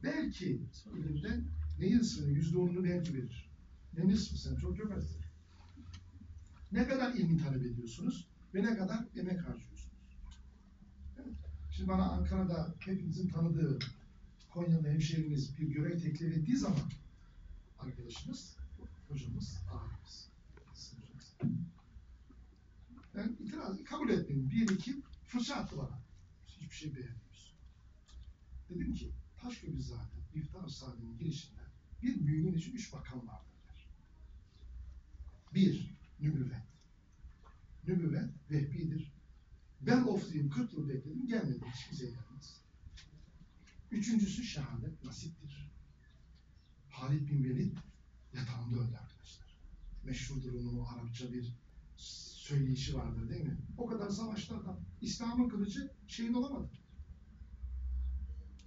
Belki ilimden ne ısını yüzde onunu belki verir. Ne nisfi sen çok çok az. Ne kadar ilmi talep ediyorsunuz ve ne kadar emek harcıyorsunuz. Şimdi bana Ankara'da hepinizin tanıdığı Konyalı hemşehrimiz bir görev teklif ettiği zaman arkadaşımız, hocamız, abimiz. Ben itiraz kabul etmedim. Bir iki fırça attı bana. Hiçbir şey beğenmiyorsun. Dedim ki Taşköprü zaten İftar Saadet'in girişinde bir mümin için üç makam vardır der. Bir, nübüvvet. Nübüvvet vehbidir. Ben ofluyum 40 yıl bekledim gelmedi hiç bize gelmez. Üçüncüsü şehadet nasiptir. Halid bin Velid yatağında öldü arkadaşlar. Meşhurdur onun Arapça bir söyleyişi vardır değil mi? O kadar savaşta adam. İslam'ın kılıcı şehit olamadı.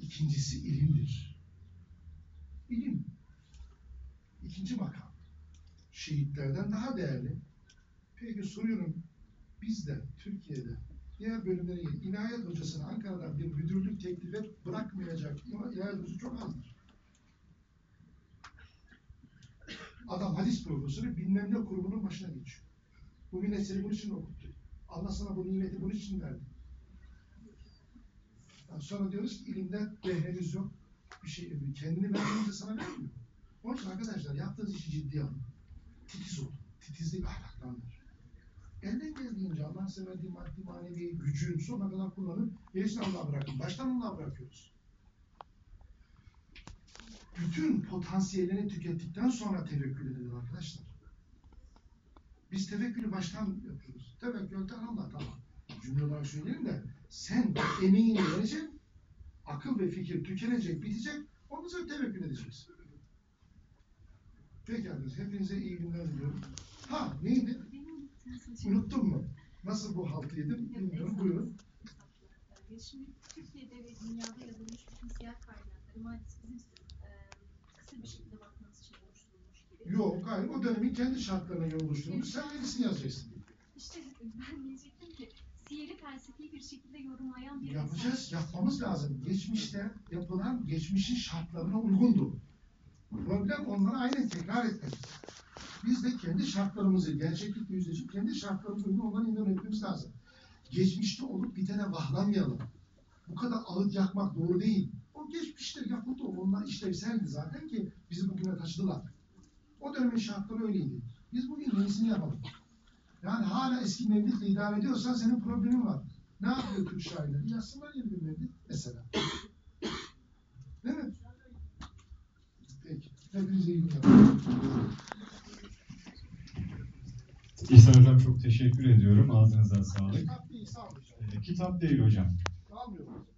İkincisi ilimdir. İlim. İkinci makam. Şehitlerden daha değerli. Peki soruyorum, bizde, Türkiye'de diğer bölümlere gelip inayet hocasına Ankara'dan bir müdürlük teklif et bırakmayacak inayet hocası çok azdır. Adam hadis profesörü bilmem ne kurumunun başına geçiyor. Bu millet bunun için okuttu. Allah sana bu nimeti bunun için verdi. Yani sonra diyoruz ki ilimde behreniz yok. Bir şey kendini verdiğince sana vermiyor. Onun için arkadaşlar yaptığınız işi ciddiye alın. Titiz olun. Titizlik ahlaktandır. Elden geldiğince Allah'ın size verdiği maddi manevi gücü sonuna kadar kullanın. Gerisini Allah'a bırakın. Baştan Allah'a bırakıyoruz. Bütün potansiyelini tükettikten sonra tevekkül edilir arkadaşlar. Biz tevekkülü baştan yapıyoruz. Tevekkülden Allah tamam. Cümle olarak söyleyelim de sen emeğini vereceksin, akıl ve fikir tükenecek, bitecek, ondan sonra tevekkül edeceksin. Peki arkadaşlar, hepinize iyi günler diliyorum. Ha, neydi? Unuttun mu? Nasıl bu haltı yedim bilmiyorum. Buyurun. Şimdi Türkiye'de ve dünyada yazılmış bütün siyah kaynakları maalesef bizim e, kısa bir şekilde bakmanız için oluşturulmuş gibi. Yok, hayır. O dönemin kendi şartlarına göre oluşturulmuş. Sen yenisini yazacaksın. İşte ben diyecektim ki siyeri felsefi bir şekilde yorumlayan bir Yapacağız, yapmamız lazım. Geçmişte yapılan geçmişin şartlarına uygundu. Problem onları aynen tekrar etmek. Biz de kendi şartlarımızı, gerçeklikle yüzleşip kendi şartlarımızı uygun olan inan etmemiz lazım. Geçmişte olup bitene vahlanmayalım. Bu kadar ağıt yakmak doğru değil. O geçmişte yapıldı. Onlar işlevseldi zaten ki bizi bugüne taşıdılar. O dönemin şartları öyleydi. Biz bugün yenisini yapalım. Yani hala eski mevlidle idare ediyorsan senin problemin var. Ne yapıyor Türk şairleri? Yazsınlar yeni bir mevlid mesela. Değil mi? Peki. Hepinize iyi günler. İhsan Hocam çok teşekkür ediyorum. Ağzınıza sağlık. Kitap değil. Ee, hocam.